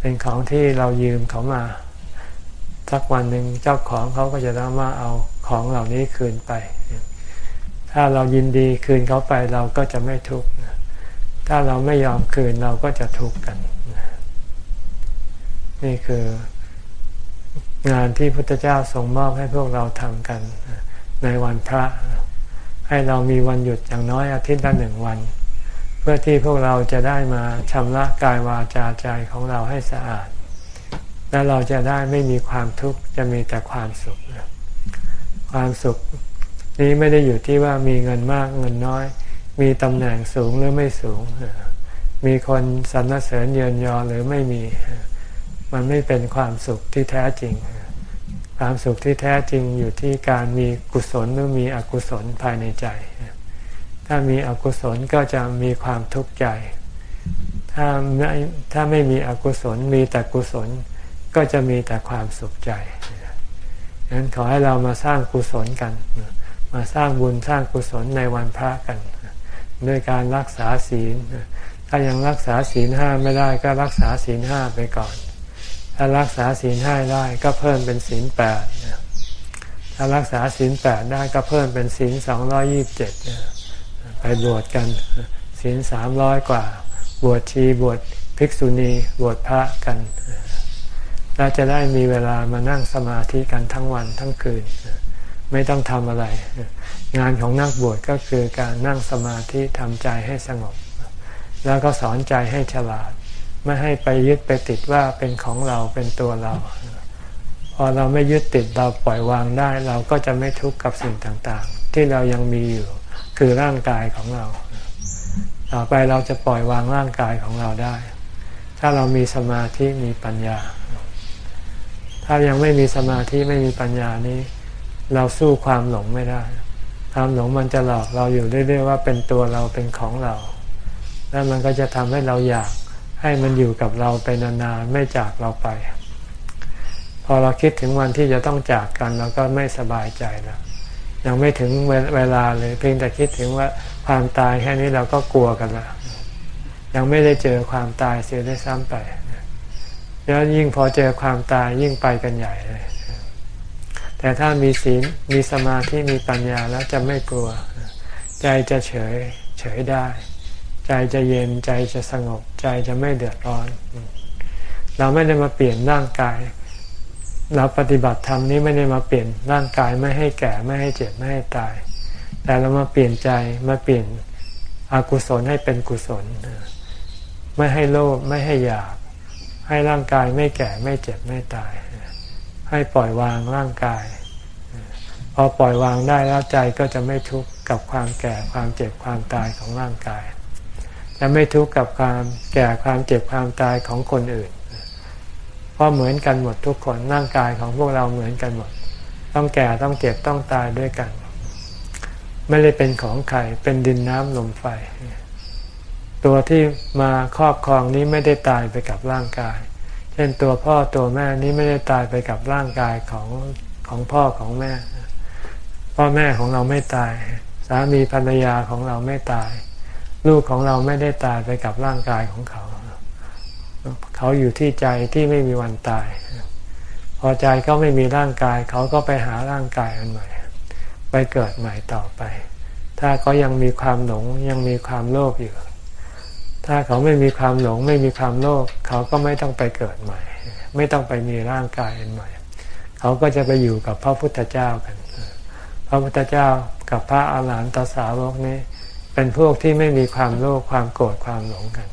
เป็นของที่เรายืมเขามาสักวันหนึ่งเจ้าของเขาก็จะต้องมาเอาของเหล่านี้คืนไป ถ้าเรายินดีคืนเขาไปเราก็จะไม่ทุกข์ถ้าเราไม่ยอมคืนเราก็จะทุกข์กัน นี่คืองานที่พุทธเจ้าทรงมอบให้พวกเราทำกัน ในวันพระ ให้เรามีวันหยุดอย่างน้อยอาทิตย์ละหนึ่งวัน เพื่อที่พวกเราจะได้มาชำระกายวาจาใจของเราให้สะอาด และเราจะได้ไม่มีความทุกข์จะมีแต่ความสุข ความสุขนี้ไม่ได้อยู่ที่ว่ามีเงินมากเงินน้อย มีตำแหน่งสูงหรือไม่สูง มีคนสรรเสริญเยินยอหรือไม่มี มันไม่เป็นความสุขที่แท้จริง ความสุขที่แท้จริงอยู่ที่การมีกุศลหรือมีอกุศลภายในใจ ถ้ามีอกุศลก็จะมีความทุกข์ใจ ถ้าไม่ถ้าไม่มีอกุศลมีแต่กุศลก็จะมีแต่ความสุขใจฉะนั้นขอให้เรามาสร้างกุศลกัน มาสร้างบุญสร้างกุศลในวันพระกัน ด้วยการรักษาศีล ถ้ายังรักษาศีลห้าไม่ได้ก็รักษาศีลห้าไปก่อน ถ้ารักษาศีลห้าได้ก็เพิ่มเป็นศีลแปดถ้ารักษาศีลแปดได้ก็เพิ่มเป็นศีลสองร้อยี่บเจ็ดไปบวชกันศีลสามร้อยกว่า บวชชีบวชภิกษุณีบวชพระกันเราจะได้มีเวลามานั่งสมาธิกันทั้งวันทั้งคืน ไม่ต้องทำอะไร งานของนักบวชก็คือการนั่งสมาธิทำใจให้สงบ แล้วก็สอนใจให้ฉลาด ไม่ให้ไปยึดไปติดว่าเป็นของเราเป็นตัวเรา พอเราไม่ยึดติดเราปล่อยวางได้ เราก็จะไม่ทุกข์กับสิ่งต่างๆ ที่เรายังมีอยู่คือร่างกายของเรา ต่อไปเราจะปล่อยวางร่างกายของเราได้ ถ้าเรามีสมาธิมีปัญญา ถ้ายังไม่มีสมาธิไม่มีปัญญานี้ เราสู้ความหลงไม่ได้ ความหลงมันจะหลอกเราอยู่เรื่อยๆว่าเป็นตัวเราเป็นของเรา แล้วมันก็จะทำให้เราอยาก ให้มันอยู่กับเราไปนานๆไม่จากเราไป พอเราคิดถึงวันที่จะต้องจากกันเราก็ไม่สบายใจแล้วยังไม่ถึงเวลาเลย เพียงแต่คิดถึงว่าความตายแค่นี้เราก็กลัวกันแล้วยังไม่ได้เจอความตายเสียได้ซ้ำไปแล้วยิ่งพอเจอความตายยิ่งไปกันใหญ่เลย แต่ถ้ามีศีลมีสมาธิมีปัญญาแล้วจะไม่กลัว ใจจะเฉยเฉยได้ ใจจะเย็นใจจะสงบ ใจจะไม่เดือดร้อน เราไม่ได้มาเปลี่ยนร่างกาย เราปฏิบัติธรรมนี้ไม่ได้มาเปลี่ยนร่างกายไม่ให้แก่ไม่ให้เจ็บไม่ให้ตาย แต่เรามาเปลี่ยนใจมาเปลี่ยนอกุศลให้เป็นกุศล ไม่ให้โลภไม่ให้อยาก ให้ร่างกายไม่แก่ไม่เจ็บไม่ตาย ให้ปล่อยวางร่างกาย พอปล่อยวางได้แล้วใจก็จะไม่ทุกข์กับความแก่ความเจ็บความตายของร่างกาย จะไม่ทุกข์กับความแก่ความเจ็บความตายของคนอื่น เพราะเหมือนกันหมดทุกคนร่างกายของพวกเราเหมือนกันหมด ต้องแก่ต้องเจ็บต้องตายด้วยกัน ไม่ได้เป็นของใครเป็นดินน้ำลมไฟ ตัวที่มาครอบครองนี้ไม่ได้ตายไปกับร่างกาย เช่นตัวพ่อตัวแม่นี้ไม่ได้ตายไปกับร่างกายของของพ่อของแม่ พ่อแม่ของเราไม่ตาย สามีภรรยาของเราไม่ตาย ลูกของเราไม่ได้ตายไปกับร่างกายของเขา เขาอยู่ที่ใจที่ไม่มีวันตาย พอใจเขาไม่มีร่างกาย เขาก็ไปหาร่างกายอันใหม่ ไปเกิดใหม่ต่อไป ถ้าเขายังมีความหลงยังมีความโลภอยู่ ถ้าเขาไม่มีความหลงไม่มีความโลภเขาก็ไม่ต้องไปเกิดใหม่ ไม่ต้องไปมีร่างกายอันใหม่ เขาก็จะไปอยู่กับพระพุทธเจ้ากัน พระพุทธเจ้ากับพระอาหารหันตสาวกนี้ เป็นพวกที่ไม่มีความโลภความโกรธความหลงกัน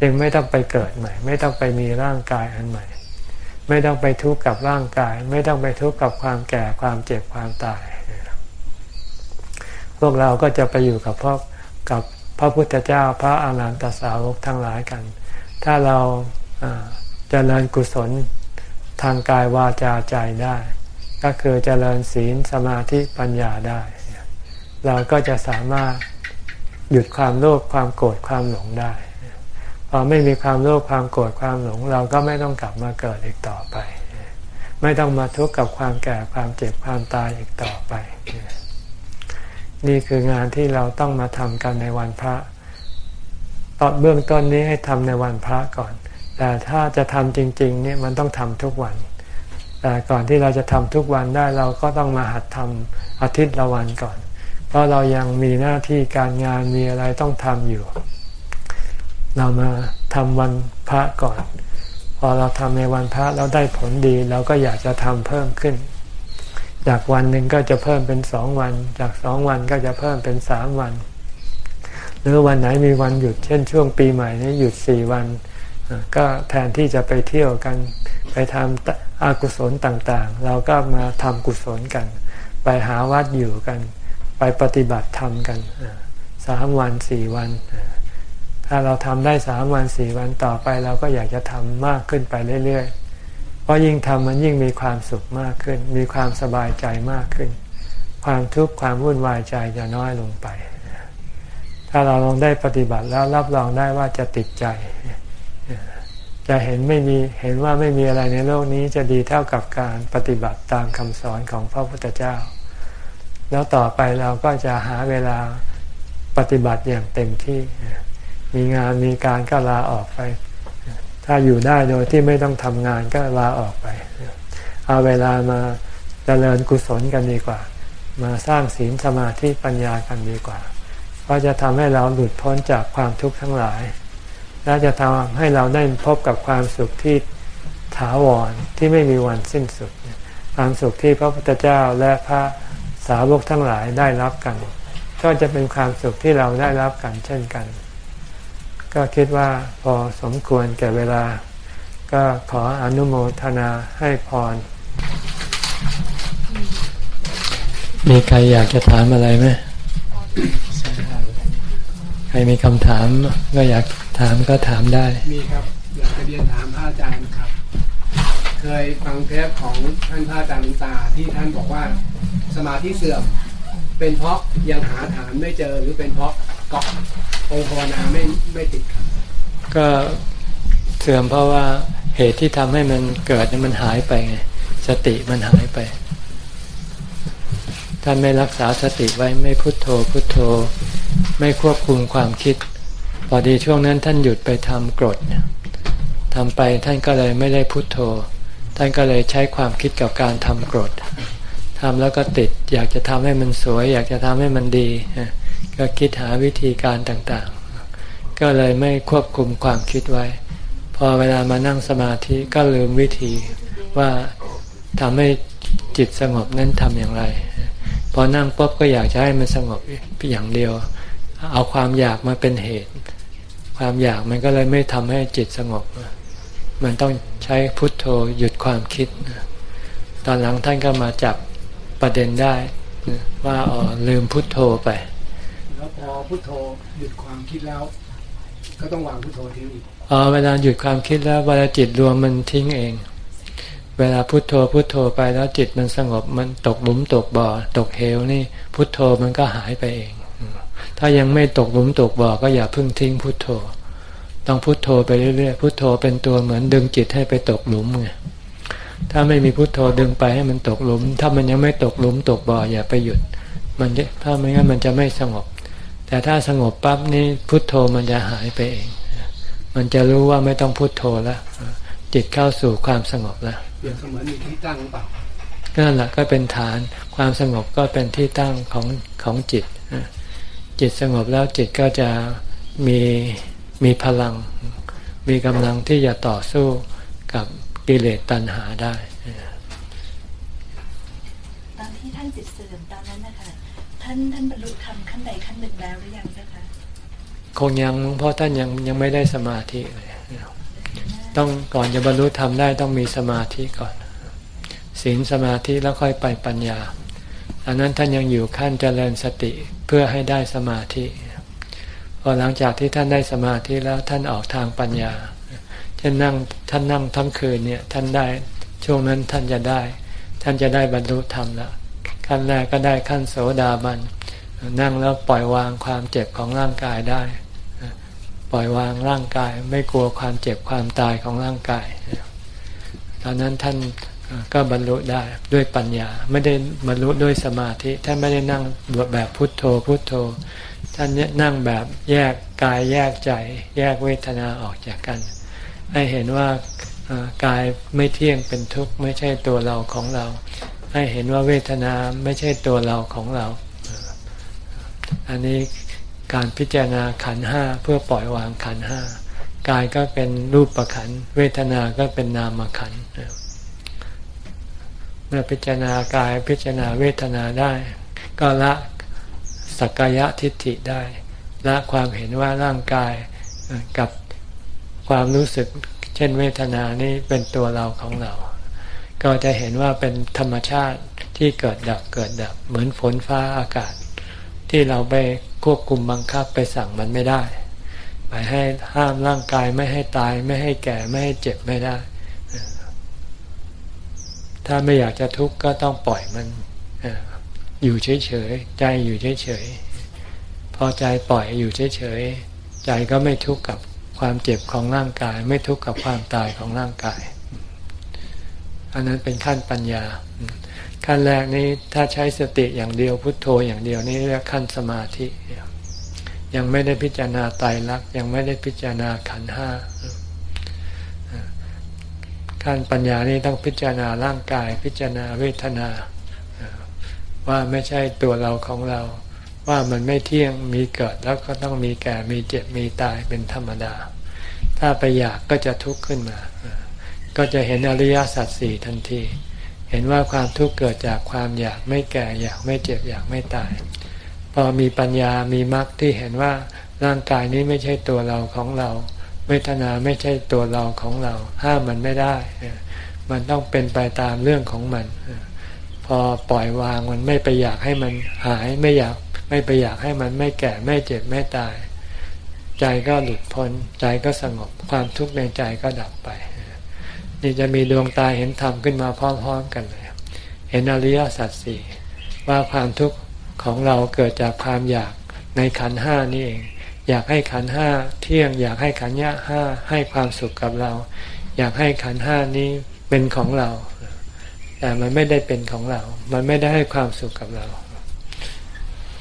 จึงไม่ต้องไปเกิดใหม่ ไม่ต้องไปมีร่างกายอันใหม่ ไม่ต้องไปทุกข์กับร่างกาย ไม่ต้องไปทุกข์กับความแก่ความเจ็บความตาย พวกเราก็จะไปอยู่กับพ่อกับพระพุทธเจ้าพระอาหารหันตสาวกทั้งหลายกัน ถ้าเราจเจริญกุศลทางกายวาจาใจได้ ก็คือเจริญศีลสมาธิปัญญาได้ เราก็จะสามารถ หยุดความโลภความโกรธความหลงได้พอไม่มีความโลภความโกรธความหลง เราก็ไม่ต้องกลับมาเกิดอีกต่อไป ไม่ต้องมาทุกข์กับความแก่ความเจ็บความตายอีกต่อไป นี่คืองานที่เราต้องมาทำกันในวันพระตอนเบื้องต้นนี้ให้ทำในวันพระก่อน แต่ถ้าจะทำจริงๆเนี่ยมันต้องทำทุกวัน แต่ก่อนที่เราจะทำทุกวันได้เราก็ต้องมาหัดทำอาทิตย์ละวันก่อน เพราะเรายังมีหน้าที่การงานมีอะไรต้องทำอยู่ เรามาทำวันพระก่อน พอเราทำในวันพระแล้วได้ผลดี เราก็อยากจะทำเพิ่มขึ้น จากวันหนึ่งก็จะเพิ่มเป็นสองวัน จากสองวันก็จะเพิ่มเป็นสามวัน หรือวันไหนมีวันหยุด เช่นช่วงปีใหม่นี้หยุดสี่วัน ก็แทนที่จะไปเที่ยวกันไปทำอากุศลต่างๆ เราก็มาทำกุศลกัน ไปหาวัดอยู่กัน ไปปฏิบัติธรรมกันสามวันสี่วัน ถ้าเราทำได้สามวันสี่วันต่อไปเราก็อยากจะทำมากขึ้นไปเรื่อยๆ เพราะยิ่งทำมันยิ่งมีความสุขมากขึ้น มีความสบายใจมากขึ้น ความทุกข์ความวุ่นวายใจจะน้อยลงไป ถ้าเราลองได้ปฏิบัติแล้วรับรองได้ว่าจะติดใจ จะเห็นไม่มีเห็นว่าไม่มีอะไรในโลกนี้จะดีเท่ากับการปฏิบัติตามคำสอนของพระพุทธเจ้า แล้วต่อไปเราก็จะหาเวลาปฏิบัติอย่างเต็มที่ มีงานมีการก็ลาออกไป ถ้าอยู่ได้โดยที่ไม่ต้องทำงานก็ลาออกไป เอาเวลามาเจริญกุศลกันดีกว่า มาสร้างศีลสมาธิปัญญากันดีกว่า เพราะจะทำให้เราหลุดพ้นจากความทุกข์ทั้งหลาย และจะทำให้เราได้พบกับความสุขที่ถาวรที่ไม่มีวันสิ้นสุด ความสุขที่พระพุทธเจ้าและพระ สาวกทั้งหลายได้รับกัน ก็จะเป็นความสุขที่เราได้รับกันเช่นกัน ก็คิดว่าพอสมควรแก่เวลา ก็ขออนุโมทนาให้พร มีใครอยากจะถามอะไรไหมใครมีคำถามก็อยากถามก็ถามได้ มีครับ อยากจะเรียนถามพระอาจารย์ครับ เคยฟังเทปของท่านพระอาจารย์ตาที่ท่านบอกว่าสมาธิเสื่อม เป็นเพราะยังหาฐานไม่เจอหรือเป็นเพราะเกาะองค์ภาวนาไม่ไม่ติดก็เสื่อมเพราะว่าเหตุที่ทำให้มันเกิดมันหายไปไงสติมันหายไปท่านไม่รักษาสติไว้ไม่พุโทโธพุโทโธ ไม่ควบคุมความคิดพอดีช่วงนั้นท่านหยุดไปทำกรดทำไปท่านก็เลยไม่ได้พุโทโธ ท่านก็เลยใช้ความคิดกับการทำกรดทำแล้วก็ติด อยากจะทำให้มันสวย อยากจะทำให้มันดี ก็คิดหาวิธีการต่างๆ ก็เลยไม่ควบคุมความคิดไว้ พอเวลามานั่งสมาธิก็ลืมวิธีว่าทำให้จิตสงบนั้นทำอย่างไร พอนั่งปุ๊บก็อยากจะให้มันสงบอย่างเดียว เอาความอยากมาเป็นเหตุ ความอยากมันก็เลยไม่ทำให้จิตสงบ มันต้องใช้พุทโธหยุดความคิด ตอนหลังท่านก็มาจับประเด็นได้ ว่าอ๋อลืมพุทโธไป แล้วพอพุทโธหยุดความคิดแล้ว ก็ต้องวางพุทโธทิ้งอีกอ๋อเวลาหยุดความคิดแล้วเวลาจิตรวมมันทิ้งเอง เวลาพุโทโธพุโทโธไปแล้วจิตมันสงบมันตกหลุมตกบ่อ ตกเหวนี่ พุโทโธมันก็หายไปเอง ถ้ายังไม่ตกหลุมตกบ่อก็อย่าเพิ่งทิ้งพุโทโธ ต้องพุโทโธไปเรื่อยๆ พุโทโธเป็นตัวเหมือนดึงจิตให้ไปตกหลุมไงถ้าไม่มีพุโทโธดึงไปให้มันตกหลุม ถ้ามันยังไม่ตกหลุมตกบ่ออย่าไปหยุด มันจะถ้าไม่งั้นมันจะไม่สงบ แต่ถ้าสงบปั๊บนี่พุโทโธมันจะหายไปเอง มันจะรู้ว่าไม่ต้องพุโทโธแล้วจิตเข้าสู่ความสงบแล้วเปรียบเสมือนมีที่ตั้งหรือเปล่านั่นแหละก็เป็นฐานความสงบก็เป็นที่ตั้งของของจิต จิตสงบแล้วจิตก็จะมี มีพลัง มีกำลังที่จะต่อสู้กับกิเลสตัณหาได้ ตอนที่ท่านจิตเสื่อมตอนนั้นนะคะท่านท่านบรรลุธรรมขั้นใดขั้นหนึ่งแล้วหรือยังเจ้าคะคงยังเพราะท่านยังยังไม่ได้สมาธิเลยต้องก่อนจะบรรลุธรรมได้ต้องมีสมาธิก่อนศีลสมาธิแล้วค่อยไปปัญญาอันนั้นท่านยังอยู่ขั้นเจริญสติเพื่อให้ได้สมาธิ พอหลังจากที่ท่านได้สมาธิแล้วท่านออกทางปัญญาเช่นนั่งท่านนั่งทั้งคืนเนี่ยท่านได้ช่วงนั้นท่านจะได้ ท่านจะได้บรรลุธรรมล้วขั้นแรกก็ได้ขั้นโสดาบันนั่งแล้วปล่อยวางความเจ็บของร่างกายได้ ปล่อยวางร่างกายไม่กลัวความเจ็บความตายของร่างกาย ตอนนั้นท่านก็บรรลุได้ด้วยปัญญา ไม่ได้บรรลุด้วยสมาธิท่านไม่ได้นั่งแบบพุทโธพุทโธ ท่านนั่งแบบแยกกายแยกใจ แยกเวทนาออกจากกัน ให้เห็นว่ากายไม่เที่ยงเป็นทุกข์ไม่ใช่ตัวเราของเรา ให้เห็นว่าเวทนาไม่ใช่ตัวเราของเรา อันนี้การพิจารณาขันห้าเพื่อปล่อยวางขันห้ากายก็เป็นรูปประขันเวทนาก็เป็นนามขันเมื่อพิจารณากายพิจารณาเวทนาได้ ก็ละ สักกายทิฏฐิได้ละความเห็นว่าร่างกายกับความรู้สึก เช่นเวทนานี้เป็นตัวเราของเรา ก็จะเห็นว่าเป็นธรรมชาติที่เกิดดับเกิดดับ เหมือนฝนฟ้าอากาศ ที่เราไปควบคุมบังคับไปสั่งมันไม่ได้ไปให้ห้ามร่างกายไม่ให้ตายไม่ให้แก่ไม่ให้เจ็บไม่ได้ ถ้าไม่อยากจะทุกข์ก็ต้องปล่อยมัน อยู่เฉยๆใจอยู่เฉยๆพอใจปล่อยอยู่เฉยๆใจก็ไม่ทุกข์กับความเจ็บของร่างกาย ไม่ทุกข์กับความตายของร่างกาย อันนั้นเป็นขั้นปัญญา ขั้นแรกนี้ถ้าใช้สติอย่างเดียวพุทโธอย่างเดียวนี่เรียกขั้นสมาธิ ยังไม่ได้พิจารณาไตรลักยังไม่ได้พิจารณาขันห้าขั้นปัญญานี้ต้องพิจารณาร่างกาย พิจารณาเวทนา ว่าไม่ใช่ตัวเราของเรา ว่ามันไม่เที่ยงมีเกิดแล้วก็ต้องมีแก่มีเจ็บมีตายเป็นธรรมดา ถ้าไปอยากก็จะทุกข์ขึ้นมา ก็จะเห็นอริยสัจสี่ทันที เห็นว่าความทุกข์เกิดจากความอยากไม่แก่อยากไม่เจ็บอยากไม่ตาย พอมีปัญญามีมรรคที่เห็นว่าร่างกายนี้ไม่ใช่ตัวเราของเรา เวทนาไม่ใช่ตัวเราของเรา ห้ามมันไม่ได้ มันต้องเป็นไปตามเรื่องของมัน พอปล่อยวางมันไม่ไปอยากให้มันหายไม่อยากไม่ไปอยากให้มันไม่แก่ไม่เจ็บไม่ตาย ใจก็หลุดพ้นใจก็สงบความทุกข์ในใจก็ดับไป นี่จะมีดวงตาเห็นธรรมขึ้นมาพร้อมๆกันเลยเห็นอริยสัจสี่ว่าความทุกข์ของเราเกิดจากความอยากในขันห้านี่เอง อยากให้ขันห้าเที่ยง อยากให้ขันยะห้าให้ความสุขกับเรา อยากให้ขันห้านี้เป็นของเรา แต่มันไม่ได้เป็นของเรา มันไม่ได้ให้ความสุขกับเรา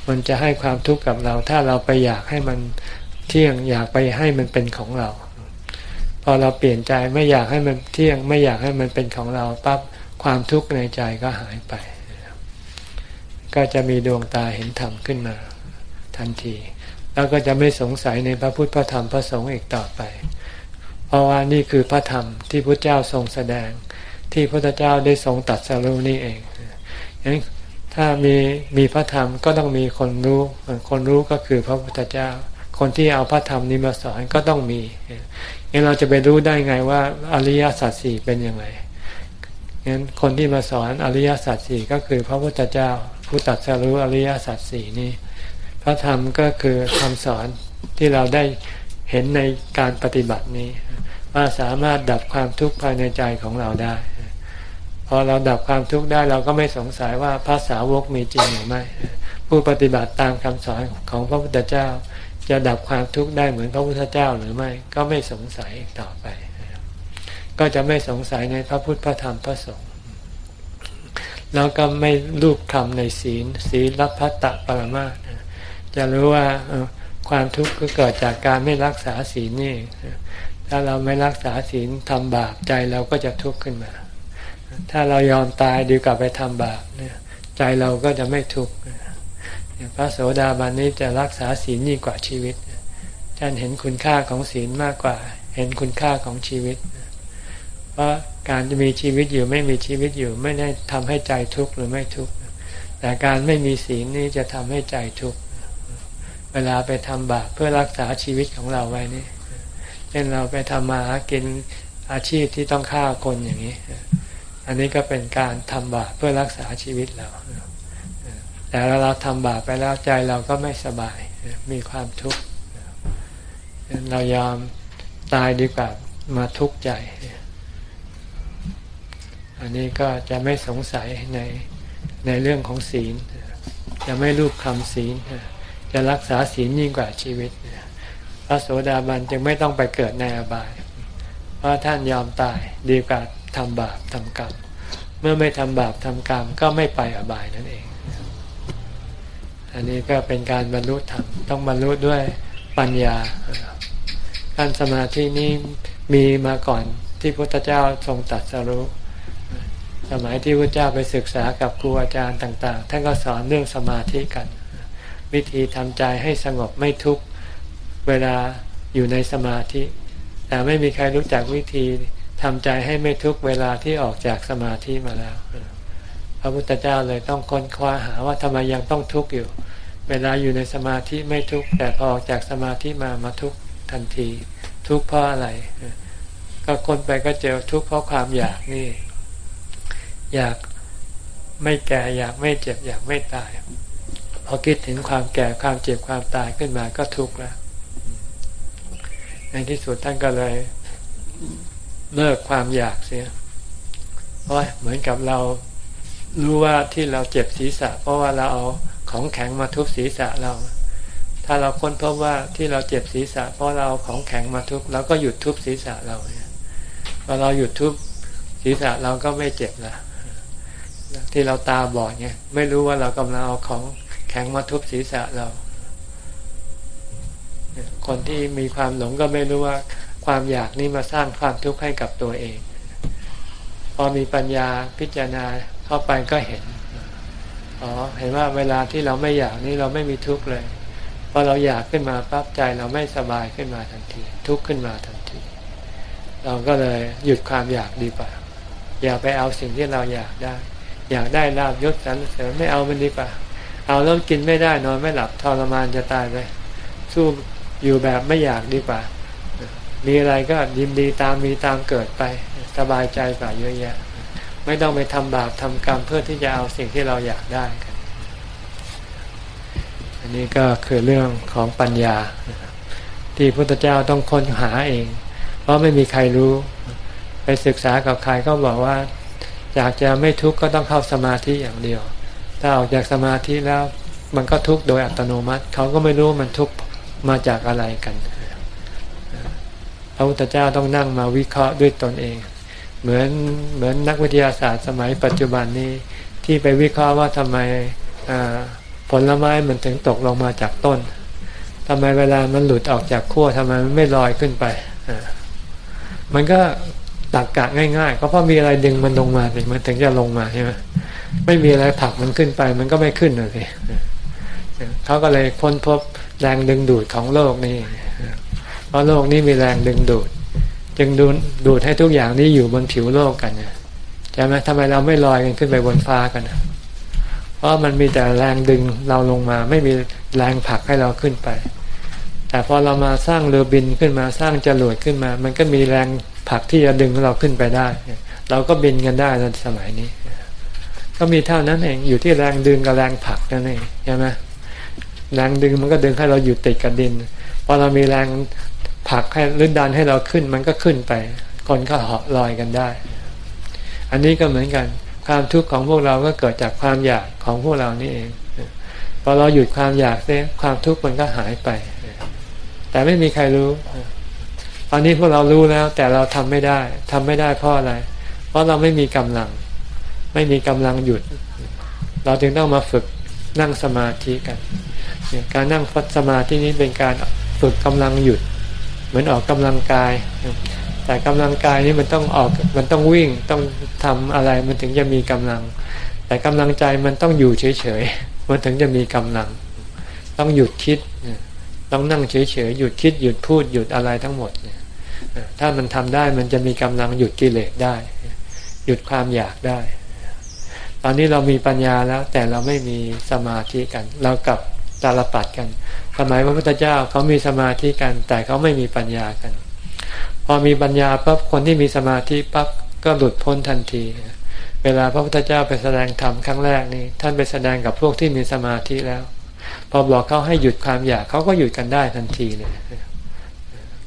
มันจะให้ความทุกข์กับเรา ถ้าเราไปอยากให้มันเที่ยงอยากไปให้มันเป็นของเรา พอเราเปลี่ยนใจไม่อยากให้มันเที่ยง ไม่อยากให้มันเป็นของเราปั๊บความทุกข์ในใจก็หายไป ก็จะมีดวงตาเห็นธรรมขึ้นมา ทันที แล้วก็จะไม่สงสัยในพระพุทธพระธรรมพระสงฆ์อีกต่อไป เพราะว่านี่คือพระธรรมที่พระเจ้าทรงแสดง ที่พระพุทธเจ้าได้ทรงตัดสรุนี่เองอย่างนี้ถ้ามีมีพระธรรมก็ต้องมีคนรู้คนรู้ก็คือพระพุทธเจ้า คนที่เอาพระธรรมนี้มาสอนก็ต้องมีงั้นเราจะไปรู้ได้ไงว่าอริยสัจสี่เป็นยังไงงั้นคนที่มาสอนอริยสัจสี่ก็คือพระพุทธเจ้า ผู้ตัดสรู้อริยสัจสี่นี้ พระธรรมก็คือคำสอนที่เราได้เห็นในการปฏิบัตินี้ ว่าสามารถดับความทุกข์ภายในใจของเราได้ พอเราดับความทุกข์ได้เราก็ไม่สงสัยว่าพระสาวกมีจริงหรือไม่ ผู้ปฏิบัติตามคำสอนของพระพุทธเจ้า จะดับความทุกข์ได้เหมือนพระพุทธเจ้าหรือไม่ ก็ไม่สงสัยอีกต่อไป ก็จะไม่สงสัยในพระพุทธพระธรรมพระสงฆ์แล้วก็ไม่รูปคำในศีล ศีลรัตพัตตปรมาจะรู้ว่าความทุกข์ก็เกิดจากการไม่รักษาศีลนี่ถ้าเราไม่รักษาศีลทำบาปใจเราก็จะทุกข์ขึ้นมา ถ้าเรายอมตายดีกว่าไปทำบาปเนี่ยใจเราก็จะไม่ทุกข์พระโสดาบันนี้จะรักษาศีลยิ่งกว่าชีวิตท่านเห็นคุณค่าของศีลมากกว่า เห็นคุณค่าของชีวิต เพราะการจะมีชีวิตอยู่ไม่มีชีวิตอยู่ ไม่ได้ทำให้ใจทุกข์หรือไม่ทุกข์แต่การไม่มีศีลนี้จะทำให้ใจทุกข์เวลาไปทำบาปเพื่อรักษาชีวิตของเราไว้นี่เช่นเราไปทำมาหากินอาชีพที่ต้องฆ่าคนอย่างนี้ อันนี้ก็เป็นการทำบาปเพื่อรักษาชีวิตเรา แต่เราทำบาปไปแล้วใจเราก็ไม่สบาย มีความทุกข์ เรายอมตายดีกว่ามาทุกข์ใจ อันนี้ก็จะไม่สงสัยในในเรื่องของศีล จะไม่รูปคำศีล จะรักษาศีลยิ่งกว่าชีวิต พระโสดาบันจึงไม่ต้องไปเกิดในอบาย เพราะท่านยอมตายดีกว่า ทำบาปทำกรรม เมื่อไม่ทำบาปทำกรรมก็ไม่ไปอบายนั่นเอง อันนี้ก็เป็นการบรรลุธรรมต้องบรรลุด้วยปัญญาการสมาธินี้มีมาก่อนที่พระพุทธเจ้าทรงตัดสรุสมัยที่พระเจ้าไปศึกษากับครูอาจารย์ต่าง ๆ ท่านก็สอนเรื่องสมาธิกัน วิธีทำใจให้สงบไม่ทุกเวลาอยู่ในสมาธิ แต่ไม่มีใครรู้จักวิธี ทำใจให้ไม่ทุกเวลาที่ออกจากสมาธิมาแล้ว พระพุทธเจ้าเลยต้องค้นคว้าหาว่าทำไมยังต้องทุกข์อยู่ เวลาอยู่ในสมาธิไม่ทุกข์แต่พอออกจากสมาธิมามาทุกข์ทันที ทุกข์เพราะอะไร ก็คนไปก็เจอทุกข์เพราะความอยากนี่ อยากไม่แก่อยากไม่เจ็บอยากไม่ตายพอคิดถึงความแก่ความเจ็บความตายขึ้นมาก็ทุกข์แล้วในที่สุดท่านก็เลย เลิกความอยากเสียเพราะเหมือนกับเรารู้ว่าที่เราเจ็บศีรษะ เพราะว่าเราเอาของแข็งมาทุบศีรษะเรา ถ้าเราค้นพบว่าที่เราเจ็บศีรษะ เพราะเราเอาของแข็งมาทุบเราก็หยุดทุบศีรษะเราพอเราหยุดทุบศีรษะเราก็ไม่เจ็บละที่เราตาบอดเนี่ยไม่รู้ว่าเรากำลังเอาของแข็งมาทุบศีรษะเรา คนที่มีความหลงก็ไม่รู้ว่า ความอยากนี่มาสร้างความทุกข์ให้กับตัวเอง พอมีปัญญาพิจารณาเข้าไปก็เห็นอ๋อเห็นว่าเวลาที่เราไม่อยากนี่เราไม่มีทุกข์เลยพอเราอยากขึ้นมาปั๊บใจเราไม่สบายขึ้นมาทันที ทุกข์ขึ้นมาทันที เราก็เลยหยุดความอยากดีกว่า อย่าไปเอาสิ่งที่เราอยากได้ อยากได้ลาบยศสรรเสริญไม่เอามันดีกว่า เอาแล้วกินไม่ได้นอนไม่หลับทรมานจะตายไปสู้อยู่แบบไม่อยากดีกว่า มีอะไรก็ยินดีตามมีตามเกิดไป สบายใจกว่าเยอะแยะ ไม่ต้องไปทำบาปทำกรรมเพื่อที่จะเอาสิ่งที่เราอยากได้กัน อันนี้ก็คือเรื่องของปัญญา ที่พุทธเจ้าต้องค้นหาเอง เพราะไม่มีใครรู้ ไปศึกษากับใครก็บอกว่า อยากจะไม่ทุกข์ก็ต้องเข้าสมาธิอย่างเดียวถถ้าออกจากสมาธิแล้วมันก็ทุกข์โดยอัตโนมัติ เขาก็ไม่รู้มันทุกข์มาจากอะไรกัน พระพุทธเจ้าต้องนั่งมาวิเคราะห์ด้วยตนเอง เหมือนเหมือนนักวิทยาศาสตร์สมัยปัจจุบันนี้ที่ไปวิเคราะห์ว่าทำไมผลไม้มันถึงตกลงมาจากต้นทำไมเวลามันหลุดออกจากขั้วทำไมมันไม่ลอยขึ้นไปมันก็ตักกะง่ายๆ ก็เพราะมีอะไรดึงมันลงมาสิมันถึงจะลงมาใช่ไหมไม่มีอะไรผลักมันขึ้นไป มันก็ไม่ขึ้นเลยเขาก็เลยค้นพบแรงดึงดูดของโลกนี้ เพราะโลกนี้มีแรงดึงดูด จึงดูดดูดให้ทุกอย่างนี้อยู่บนผิวโลกกันใช่ไหมทำไมเราไม่ลอยกันขึ้นไปบนฟ้ากันเพราะมันมีแต่แรงดึงเราลงมา ไม่มีแรงผลักให้เราขึ้นไป แต่พอเรามาสร้างเรือบินขึ้นมาสร้างจรวดขึ้นมา มันก็มีแรงผลักที่จะดึงเราขึ้นไปได้ เราก็บินกันได้ในสมัยนี้ ก็มีเท่านั้นเองอยู่ที่แรงดึงกับแรงผลักนั่นเองใช่ไหมแรงดึงมันก็ดึงให้เราอยู่ติดกับดิน พอเรามีแรงผลักให้ลื่นดันให้เราขึ้นมันก็ขึ้นไป คนก็เหาะลอยกันได้ อันนี้ก็เหมือนกัน ความทุกข์ของพวกเราก็เกิดจากความอยากของพวกเรานี่เองพอเราหยุดความอยากเนี่ยความทุกข์มันก็หายไป แต่ไม่มีใครรู้ ตอนนี้พวกเรารู้แล้ว แต่เราทำไม่ได้ทำไม่ได้เพราะอะไร เพราะเราไม่มีกำลัง ไม่มีกำลังหยุด เราจึงต้องมาฝึกนั่งสมาธิกัน การนั่งฟัดสมาธินี้เป็นการ ฝึกกำลังหยุด เหมือนออกกำลังกาย แต่กำลังกายนี้มันต้องออกมันต้องวิ่งต้องทำอะไรมันถึงจะมีกำลัง แต่กำลังใจมันต้องอยู่เฉยๆมันถึงจะมีกำลัง ต้องหยุดคิด ต้องนั่งเฉยๆหยุดคิดหยุดพูดหยุดอะไรทั้งหมดเนี่ยถ้ามันทำได้มันจะมีกำลังหยุดกิเลสได้ หยุดความอยากได้ ตอนนี้เรามีปัญญาแล้ว แต่เราไม่มีสมาธิกัน เรากับตาลปัดกัน สมัยพระพุทธเจ้าเขามีสมาธิกัน แต่เขาไม่มีปัญญากัน พอมีปัญญาปั๊บคนที่มีสมาธิปั๊บก็หลุดพ้นทันทีเวลาพระพุทธเจ้าไปแสดงธรรมครั้งแรกนี่ท่านไปแสดงกับพวกที่มีสมาธิแล้ว พอบอกเขาให้หยุดความอยากเขาก็หยุดกันได้ทันทีเลย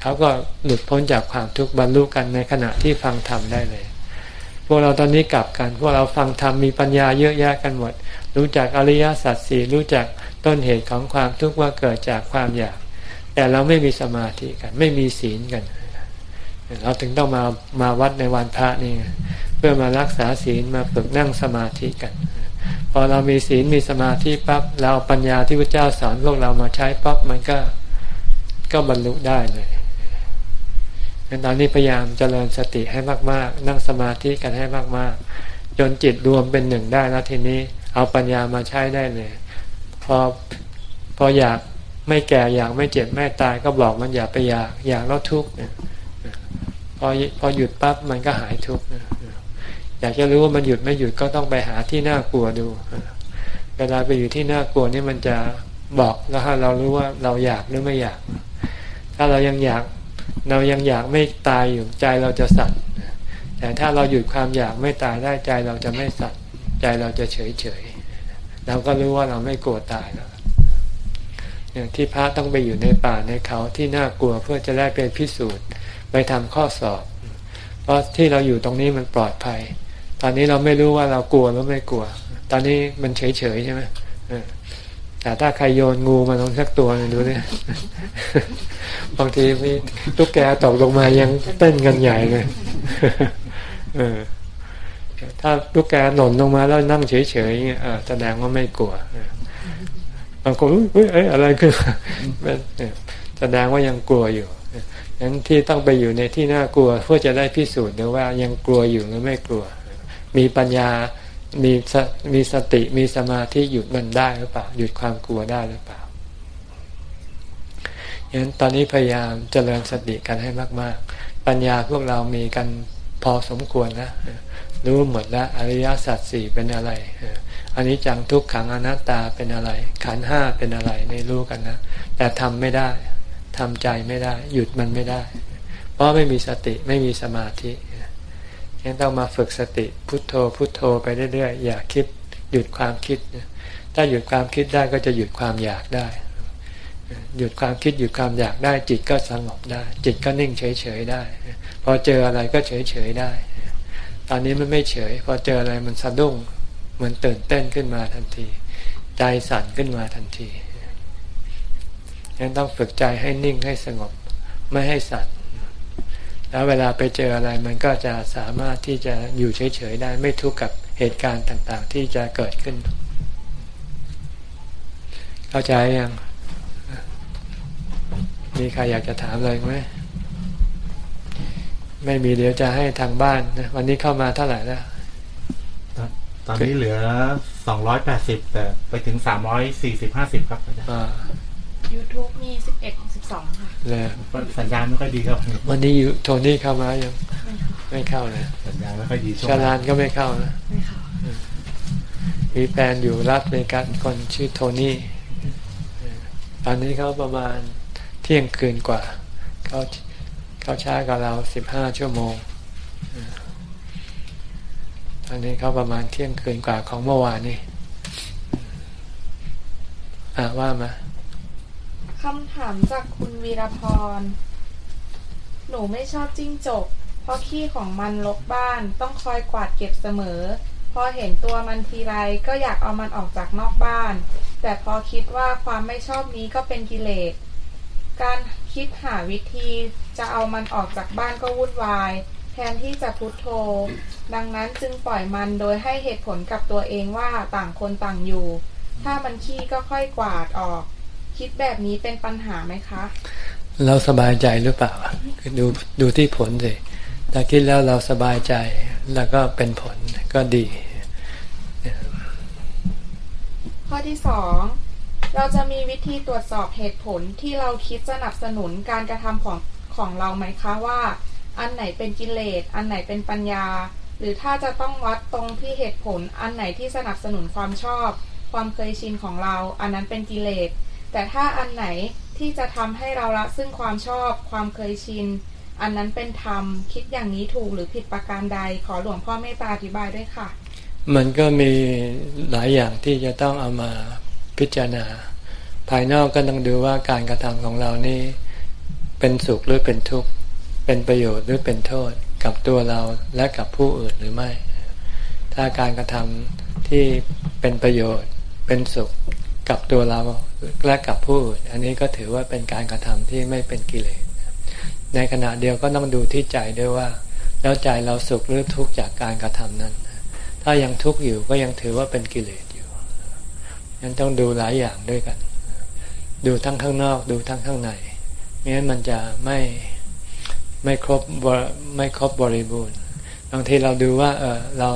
เขาก็หลุดพ้นจากความทุกข์บรรลุกันในขณะที่ฟังธรรมได้เลย พวกเราตอนนี้กลับกัน พวกเราฟังธรรมมีปัญญาเยอะแยะกันหมด รู้จักอริยสัจสี่รู้จัก ต้นเหตุของความทุกข์ว่าเกิดจากความอยาก แต่เราไม่มีสมาธิกัน ไม่มีศีลกัน เราถึงต้องมามาวัดในวันพระนี่เพื่อมารักษาศีลมาฝึกนั่งสมาธิกัน พอเรามีศีลมีสมาธิปั๊บเราปัญญาที่พระเจ้าสอนพวกเรามาใช้ปั๊บมันก็ก็บรรลุได้เลยตอนนี้พยายามเจริญสติให้มาก ๆ นั่งสมาธิกันให้มาก ๆ จนจิตรวมเป็นหนึ่งได้แล้วทีนี้ เอาปัญญามาใช้ได้เลย อพออยากไม่แก่อยากไม่เจ็บไม่ตายก็บอกมันอย่าไปอยากอยากแล้วทุกข์พอพอหยุดปั๊บมันก็หายทุกข์อยากจะรู้ว่ามันหยุดไม่หยุดก็ต้องไปหาที่น่ากลัวดู เวลาไปอยู่ที่น่ากลัวนี่มันจะบอกแล้วให้เรารู้ว่าเราอยากหรือไม่อยาก ถ้าเรายังอยากเรายังอยากไม่ตายอยู่ใจเราจะสั่นแต่ถ้าเราหยุดความอยากไม่ตายได้ใจเราจะไม่สั่นใจเราจะเฉยเฉย เราก็รู้ว่าเราไม่กลัวตายแล้วอย่างที่พระต้องไปอยู่ในป่าในเขาที่น่ากลัวเพื่อจะได้ไปพิสูจน์ ไปทำข้อสอบ เพราะที่เราอยู่ตรงนี้มันปลอดภัย ตอนนี้เราไม่รู้ว่าเรากลัวหรือไม่กลัว ตอนนี้มันเฉยเฉยใช่ไหมแต่ถ้าใครโยนงูมาลงสักตัวดูเนี่ยบางทีมีตุ๊กแกตกลงมายังเต้นกันใหญ่เลยเออ ถ้าตุ๊กแกหล่นลงมาแล้วนั่งเฉยๆเงี้ยแสดงว่าไม่กลัวบางคนเฮ้ยอะไรขึ้นแสดงว่ายังกลัวอยู่นั้นที่ต้องไปอยู่ในที่น่ากลัวเพื่อจะได้พิสูจน์ดว่ายังกลัวอยู่หรือไม่กลัว มีปัญญา มีมีสติ มีสมาธิหยุดมันได้หรือเปล่า หยุดความกลัวได้หรือเปล่าฉะนั้นตอนนี้พยายามเจริญสติกันให้มาก ๆ ปัญญาพวกเรามีกันพอสมควรนะ รู้หมดแล้วอริยสัจสี่เป็นอะไรอันนี้จังทุกขังอนัตตาเป็นอะไร ขันห้าเป็นอะไรไม่รู้กันนะ แต่ทำไม่ได้ทำใจไม่ได้ หยุดมันไม่ได้ เพราะไม่มีสติไม่มีสมาธิยังต้องมาฝึกสติพุทโธพุทโธไปเรื่อยๆ อย่าคิดหยุดความคิด ถ้าหยุดความคิดได้ก็จะหยุดความอยากได้ หยุดความคิดหยุดความอยากได้ จิตก็สงบได้ จิตก็นิ่งเฉยๆได้ พอเจออะไรก็เฉยๆได้ ตอนนี้มันไม่เฉย พอเจออะไรมันสะดุ้งเหมือนตื่นเต้นขึ้นมาทันที ใจสั่นขึ้นมาทันทียังต้องฝึกใจให้นิ่งให้สงบไม่ให้สั่นแล้วเวลาไปเจออะไรมันก็จะสามารถที่จะอยู่เฉยๆได้ไม่ทุกข์กับเหตุการณ์ต่างๆ ที่จะเกิดขึ้น เข้าใจยังมีใครอยากจะถามอะไรไหม ไม่มีเดี๋ยวจะให้ทางบ้านนะวันนี้เข้ามาเท่าไหร่แล้วตอนนี้เหลือสองร้อยแปดสิบแต่ไปถึงสามร้อยสี่สิบห้าสิบครับอาจารย์อ่า YouTube มีสิบเอ็ดสิบสองค่ะเลยสัญญาณไม่ค่อยดีครับ วันนี้อยู่โทนี่เข้ามายังไม่เข้าเลยสัญญาณไม่ค่อยดีช่วงชาลานก็ไม่เข้านะไม่ค่ะมีแฟนอยู่รัฐอเมริกาคนชื่อโทนี่เออตอนนี้เขาประมาณเที่ยงคืนกว่าเขา เขาช้ากว่าเราสิบห้าชั่วโมงตอนนี้เขาประมาณเที่ยงคืนกว่าของเมื่อวานนี่อ่าว่ามาคำถามจากคุณวีรพร หนูไม่ชอบจิ้งจก เพราะขี้ของมันรกบ้านต้องคอยกวาดเก็บเสมอ พอเห็นตัวมันทีไรก็อยากเอามันออกจากนอกบ้าน แต่พอคิดว่าความไม่ชอบนี้ก็เป็นกิเลส การคิดหาวิธี จะเอามันออกจากบ้านก็วุ่นวาย แทนที่จะพุโทโธ ดังนั้นจึงปล่อยมันโดยให้เหตุผลกับตัวเองว่าต่างคนต่างอยู่ ถ้ามันขี้ก็ค่อยกวาดออก คิดแบบนี้เป็นปัญหาไหมคะ เราสบายใจหรือเปล่าคือดูดูที่ผลสิถ้าคิดแล้วเราสบายใจแล้วก็เป็นผลก็ดี ข้อที่สองเราจะมีวิธีตรวจสอบเหตุผลที่เราคิดสนับสนุนการกระทำของ ของเราไหมคะว่า อันไหนเป็นกิเลส อันไหนเป็นปัญญา หรือถ้าจะต้องวัดตรงที่เหตุผล อันไหนที่สนับสนุนความชอบ ความเคยชินของเรา อันนั้นเป็นกิเลส แต่ถ้าอันไหนที่จะทำให้เราละซึ่งความชอบ ความเคยชิน อันนั้นเป็นธรรม คิดอย่างนี้ถูกหรือผิดประการใด ขอหลวงพ่อเมตตาอธิบายด้วยค่ะ มันก็มีหลายอย่างที่จะต้องเอามาพิจารณา ภายนอกก็ต้องดูว่าการกระทำของเรานี่ เป็นสุขหรือเป็นทุกข์ เป็นประโยชน์หรือเป็นโทษกับตัวเราและกับผู้อื่นหรือไม่ ถ้าการกระทำที่เป็นประโยชน์เป็นสุขกับตัวเราและกับผู้อื่น อันนี้ก็ถือว่าเป็นการกระทำที่ไม่เป็นกิเลส ในขณะเดียวก็ต้องดูที่ใจด้วยว่า แล้วใจเราสุขหรือทุกข์จากการกระทำนั้น ถ้ายังทุกข์อยู่ก็ยังถือว่าเป็นกิเลสอยู่ยังต้องดูหลายอย่างด้วยกัน ดูทั้งข้างนอกดูทั้งข้างใน งั้นมันจะไม่ไม่ครบบริไม่ครบบริบูรณ์บางทีเราดูว่าเออเรา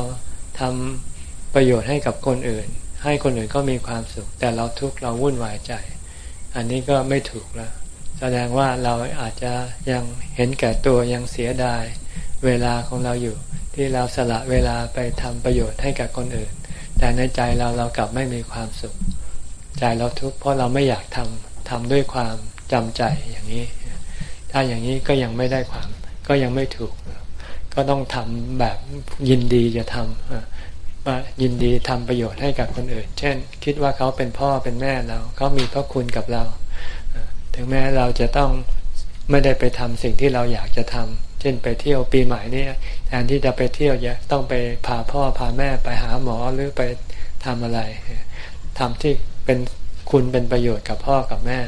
ทำประโยชน์ให้กับคนอื่น ให้คนอื่นก็มีความสุข แต่เราทุกข์เราวุ่นวายใจ อันนี้ก็ไม่ถูกแล้ว แสดงว่าเราอาจจะยังเห็นแก่ตัวยังเสียดาย เวลาของเราอยู่ ที่เราสละเวลาไปทำประโยชน์ให้กับคนอื่น แต่ในใจเราเรากลับไม่มีความสุข ใจเราทุกข์เพราะเราไม่อยากทำทำด้วยความ จำใจอย่างนี้ ถ้าอย่างนี้ก็ยังไม่ได้ความก็ยังไม่ถูก ก็ต้องทำแบบยินดีจะทำว่ายินดีทำประโยชน์ให้กับคนอื่น เช่น คิดว่าเขาเป็นพ่อเป็นแม่เราเขามีพระคุณกับเรา ถึงแม้เราจะต้องไม่ได้ไปทำสิ่งที่เราอยากจะทำเช่นไปเที่ยวปีใหม่นี่แทนที่จะไปเที่ยวจะต้องไปพาพ่อพาแม่ไปหาหมอหรือไปทำอะไรทำที่เป็นคุณเป็นประโยชน์กับพ่อกับแม่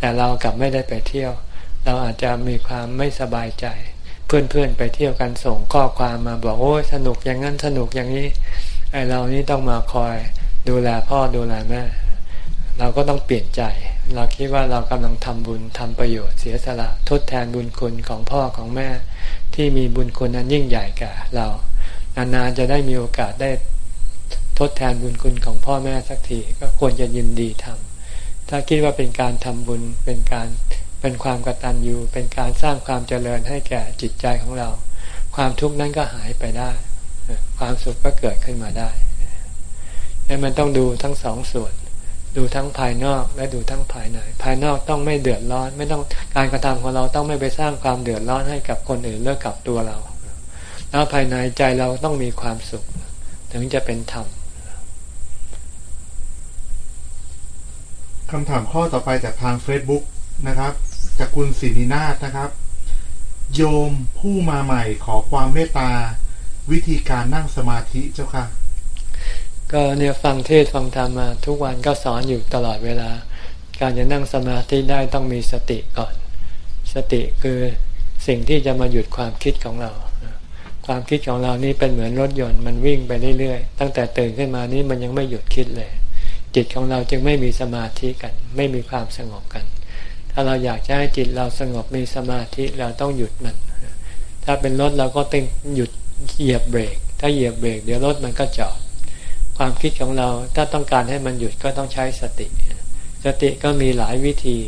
แต่เรากลับไม่ได้ไปเที่ยว เราอาจจะมีความไม่สบายใจ เพื่อนๆไปเที่ยวกันส่งข้อความมาบอกโอ้ยสนุกอย่างนั้นสนุกอย่างนี้ไอเรานี่ต้องมาคอยดูแลพ่อดูแลแม่เราก็ต้องเปลี่ยนใจ เราคิดว่าเรากำลังทำบุญทำประโยชน์เสียสละทดแทนบุญคุณของพ่อของแม่ ที่มีบุญคุณนั้นยิ่งใหญ่กว่าเรา นานๆจะได้มีโอกาสได้ทดแทนบุญคุณของพ่อแม่สักทีก็ควรจะยินดีทำ ถ้าคิดว่าเป็นการทำบุญเป็นการเป็นความกตัญญูเป็นการสร้างความเจริญให้แก่จิตใจของเรา ความทุกข์นั้นก็หายไปได้ ความสุขก็เกิดขึ้นมาได้ดังนั้นมันต้องดูทั้งสองส่วน ดูทั้งภายนอกและดูทั้งภายใน ภายนอกต้องไม่เดือดร้อน ไม่ต้องการกระทำของเราต้องไม่ไปสร้างความเดือดร้อนให้กับคนอื่นเลิกกับตัวเรา แล้วภายในใจเราต้องมีความสุข ถึงจะเป็นธรรม คำถามข้อต่อไปจากทาง Facebook นะครับ จากคุณศินินาถนะครับ โยมผู้มาใหม่ขอความเมตตา วิธีการนั่งสมาธิเจ้าค่ะ ก็เนี่ยฟังเทศฟังธรรมมาทุกวันก็สอนอยู่ตลอดเวลา การจะนั่งสมาธิได้ต้องมีสติก่อน สติคือสิ่งที่จะมาหยุดความคิดของเรา ความคิดของเรานี่เป็นเหมือนรถยนต์มันวิ่งไปเรื่อยๆ ตั้งแต่ตื่นขึ้นมานี่มันยังไม่หยุดคิดเลย จิตของเราจึงไม่มีสมาธิกัน ไม่มีความสงบกัน ถ้าเราอยากจะให้จิตเราสงบมีสมาธิเราต้องหยุดมัน ถ้าเป็นรถเราก็ต้องหยุดเหยียบเบรก ถ้าเหยียบเบรกเดี๋ยวรถมันก็จอด ความคิดของเราถ้าต้องการให้มันหยุดก็ต้องใช้สติ สติก็มีหลายวิธี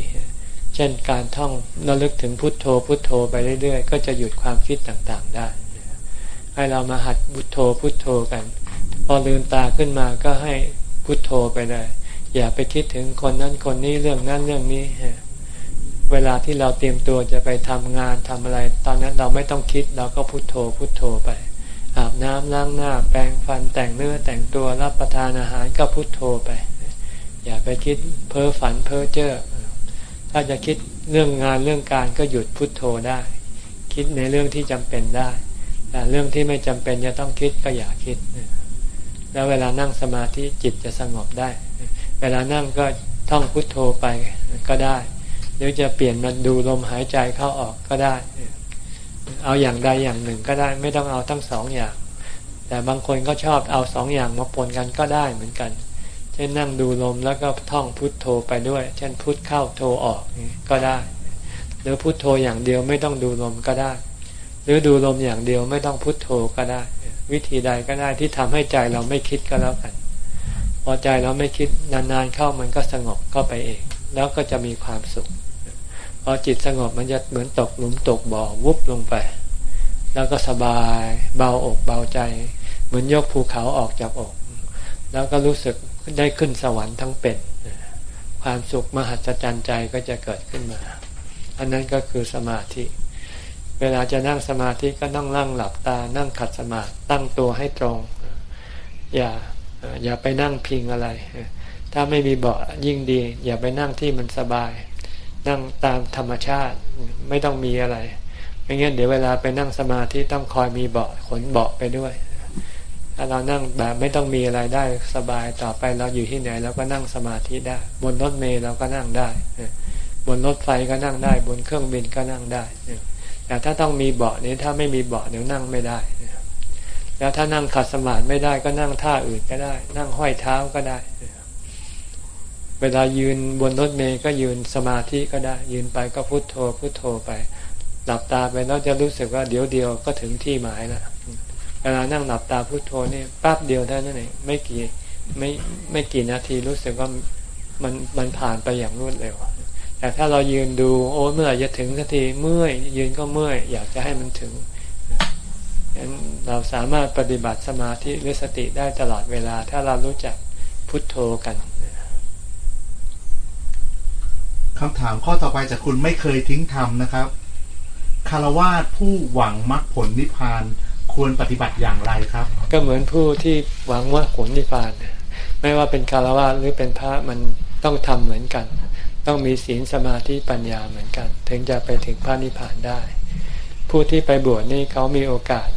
เช่นการท่องระลึกถึงพุทโธพุทโธไปเรื่อย ๆ ก็จะหยุดความคิดต่างๆ ได้ ให้เรามาหัดพุทโธพุทโธกัน พอลืมตาขึ้นมาก็ให้ พุทโธไปเลย อย่าไปคิดถึงคนนั้นคนนี้เรื่องนั้นเรื่องนี้เวลาที่เราเตรียมตัวจะไปทำงานทำอะไร ตอนนั้นเราไม่ต้องคิดเราก็พุทโธพุทโธไป อาบน้ำล้างหน้า แปรงฟันแต่งเนื้อแต่งตัวรับประทานอาหารก็พุโทโธไป อย่าไปคิดเพ้อฝันเพ้อเจ้อถ้าจะคิดเรื่องงานเรื่องการก็หยุดพุดโทโธได้ คิดในเรื่องที่จำเป็นได้แต่เรื่องที่ไม่จำเป็นจะต้องคิดก็อย่าคิด แล้วเวลานั่งสมาธิจิตจะสงบได้ เวลานั่งก็ท่องพุทโธไปก็ได้ หรือจะเปลี่ยนมาดูลมหายใจเข้าออกก็ได้ เอาอย่างใดอย่างหนึ่งก็ได้ ไม่ต้องเอาทั้งสองอย่าง แต่บางคนก็ชอบเอาสองอย่างมาปนกันก็ได้เหมือนกัน เช่นนั่งดูลมแล้วก็ท่องพุทโธไปด้วย เช่นพุทเข้าโธออกก็ได้ หรือพุทโธอย่างเดียวไม่ต้องดูลมก็ได้ หรือดูลมอย่างเดียวไม่ต้องพุทโธก็ได้ วิธีใดก็ได้ที่ทำให้ใจเราไม่คิดก็แล้วกัน พอใจเราไม่คิดนานๆเข้ามันก็สงบก็ไปเอง แล้วก็จะมีความสุข พอจิตสงบมันจะเหมือนตกหลุมตกบ่อวุบลงไป แล้วก็สบายเบาอกเบาใจ เหมือนยกภูเขาออกจากอก แล้วก็รู้สึกได้ขึ้นสวรรค์ทั้งเป็นความสุขมหัศจรรย์ใจก็จะเกิดขึ้นมา อันนั้นก็คือสมาธิ เวลาจะนั่งสมาธิก็นั่งนั่งหลับตา นั่งขัดสมาธิตั้งตัวให้ตรง อย่าอย่าไปนั่งพิงอะไร ถ้าไม่มีเบาะยิ่งดี อย่าไปนั่งที่มันสบาย นั่งตามธรรมชาติไม่ต้องมีอะไรไม่งั้นเดี๋ยวเวลาไปนั่งสมาธิต้องคอยมีเบาะขนเบาะไปด้วยถ้าเรานั่งแบบไม่ต้องมีอะไรได้สบายต่อไปเราอยู่ที่ไหนเราก็นั่งสมาธิได้ บนรถเมล์เราก็นั่งได้ บนรถไฟก็นั่งได้ บนเครื่องบินก็นั่งได้ แต่ถ้าต้องมีเบาะนี้ถ้าไม่มีเบาะเดี๋ยวนั่งไม่ได้ แล้วถ้านั่งขัดสมาธิไม่ได้ก็นั่งท่าอื่นก็ได้ นั่งห้อยเท้าก็ได้ เวลายืนบนรถเมย์ก็ยืนสมาธิก็ได้ ยืนไปก็พุโทโธพุโทโธไป หลับตาไปแล้วจะรู้สึกว่าเดี๋ยวเดียวก็ถึงที่หมายแล้วเวลานั่งหลับตาพุโทโธนี่แป๊บเดียวเท่านั้นเองไม่กี่ไม่ไม่กี่นาทีรู้สึกว่ามันมันผ่านไปอย่างรวดเร็ว แต่ถ้าเรายืนดูโอ้เมื่อจะถึงสักทีเมื่อยยืนก็เมื่อยอยากจะให้มันถึงงั้นเราสามารถปฏิบัติสมาธิหรือสติได้ตลอดเวลา ถ้าเรารู้จักพุทโธกันคำถามข้อต่อไปจากคุณไม่เคยทิ้งธรรมนะครับคารวาสผู้หวังมรรคผลนิพพานควรปฏิบัติอย่างไรครับ ก็เหมือนผู้ที่หวังว่าผลนิพพาน ไม่ว่าเป็นคารวะหรือเป็นพระมันต้องทำเหมือนกัน ต้องมีศีลสมาธิปัญญาเหมือนกัน ถึงจะไปถึงพระนิพพานได้ ผู้ที่ไปบวชนี่เขามีโอกาส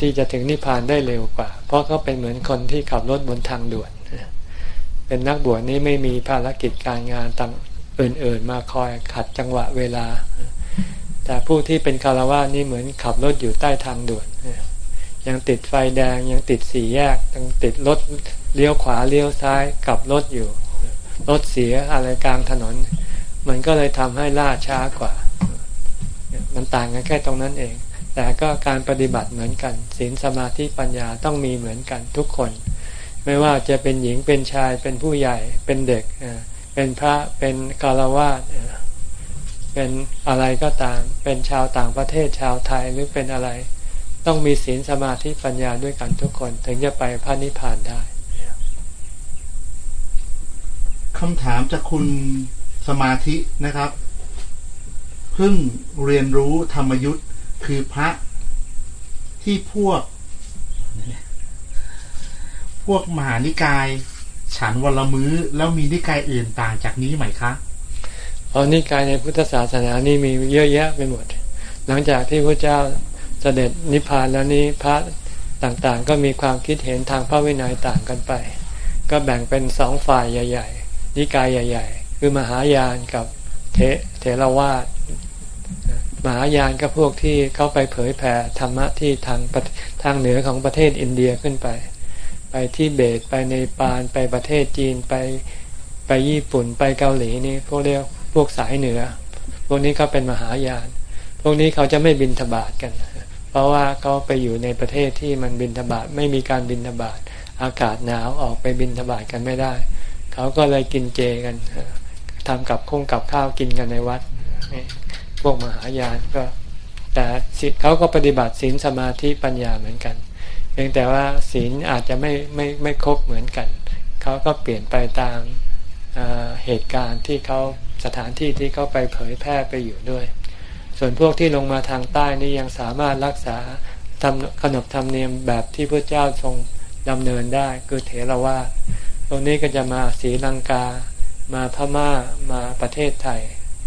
ที่จะถึงนิพพานได้เร็วกว่า เพราะเขาเป็นเหมือนคนที่ขับรถบนทางด่วนเป็นนักบวชนี่ไม่มีภารกิจการงานต่างอื่น ๆ มาคอยขัดจังหวะเวลา แต่ผู้ที่เป็นคารวะนี่เหมือนขับรถอยู่ใต้ทางด่วนยังติดไฟแดงยังติดสี่แยกยังติดรถเลี้ยวขวาเลี้ยวซ้ายกลับรถอยู่ รถเสียอะไรกลางถนน มันก็เลยทำให้ล่าช้ากว่า มันต่างกันแค่ตรงนั้นเอง แต่ก็การปฏิบัติเหมือนกันศีลสมาธิปัญญาต้องมีเหมือนกันทุกคน ไม่ว่าจะเป็นหญิงเป็นชายเป็นผู้ใหญ่เป็นเด็กเป็นพระเป็นกาลวาสเป็นอะไรก็ตาม เป็นชาวต่างประเทศชาวไทยหรือเป็นอะไร ต้องมีศีลสมาธิปัญญาด้วยกันทุกคน ถึงจะไปพระนิพพานได้ คำถามจากคุณสมาธินะครับ เพิ่งเรียนรู้ธรรมยุทธ์คือพระที่พวก พวกมหานิกาย ฉันวันละมื้อ แล้วมีนิกายอื่นต่างจากนี้ไหมคะอ๋อนิกายในพุทธศาสนานี่มีเยอะแยะไปหมด หลังจากที่พระเจ้าเสด็จนิพพานแล้วนี้พระต่างๆ ก็มีความคิดเห็นทางพระวินัยต่างกันไป ก็แบ่งเป็นสองฝ่ายใหญ่ๆ นิกายใหญ่ ๆ คือมหายานกับเทเทรวาสมหายานก็พวกที่เขาไปเผยแผ่ธรรมะที่ทางทางเหนือของประเทศอินเดียขึ้นไป ไปที่เบตไปในปานไปประเทศจีนไปไปญี่ปุ่นไปเกาหลีนี่พวกเรียกพวกสายเหนือ พวกนี้เขาเป็นมหายาน พวกนี้เขาจะไม่บินทบาทกัน เพราะว่าเขาไปอยู่ในประเทศที่มันบินทบาทไม่มีการบินทบาทอากาศหนาวออกไปบินทบาทกันไม่ได้ เขาก็เลยกินเจกันทำกับคงกับข้าวกินกันในวัดพวกมหายานก็ แต่เขาก็ปฏิบัติศีลสมาธิปัญญาเหมือนกัน เพียงแต่ว่าศีลอาจจะไม่ไม่ไม่ครบเหมือนกัน เขาก็เปลี่ยนไปตามเหตุการณ์ที่เขาสถานที่ที่เขาไปเผยแพร่ไปอยู่ด้วย ส่วนพวกที่ลงมาทางใต้นี่ยังสามารถรักษาทำขนบธรรมเนียมแบบที่พระเจ้าทรงดำเนินได้คือเถรวาท ตรงนี้ก็จะมาศรีลังกา มาพม่ามาประเทศไทย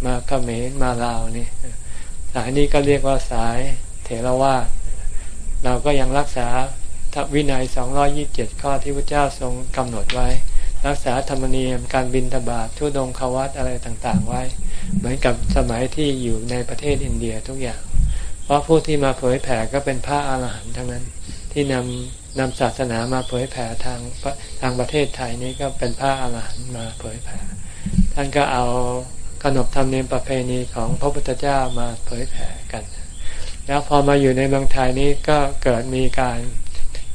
มาเขมรมาลาวนี่สายนี้ก็เรียกว่าสายเถรวาทเราก็ยังรักษาวินัย 227 ข้อที่พระเจ้าทรงกำหนดไว้ รักษาธรรมเนียมการบินทบาททุดงควัตอะไรต่างๆไว้ เหมือนกับสมัยที่อยู่ในประเทศอินเดียทุกอย่าง เพราะผู้ที่มาเผยแผ่ก็เป็นพระอาหารหันต์ทั้งนั้น ที่นำ นำศาสนามาเผยแผ่ทางทางประเทศไทยนี้ก็เป็นพระอาหารหันต์มาเผยแผ่ท่านก็เอาขนบธรรมเนียมประเพณีของพระพุทธเจ้ามาเผยแผ่กัน แล้วพอมาอยู่ในเมืองไทยนี้ก็เกิดมีการ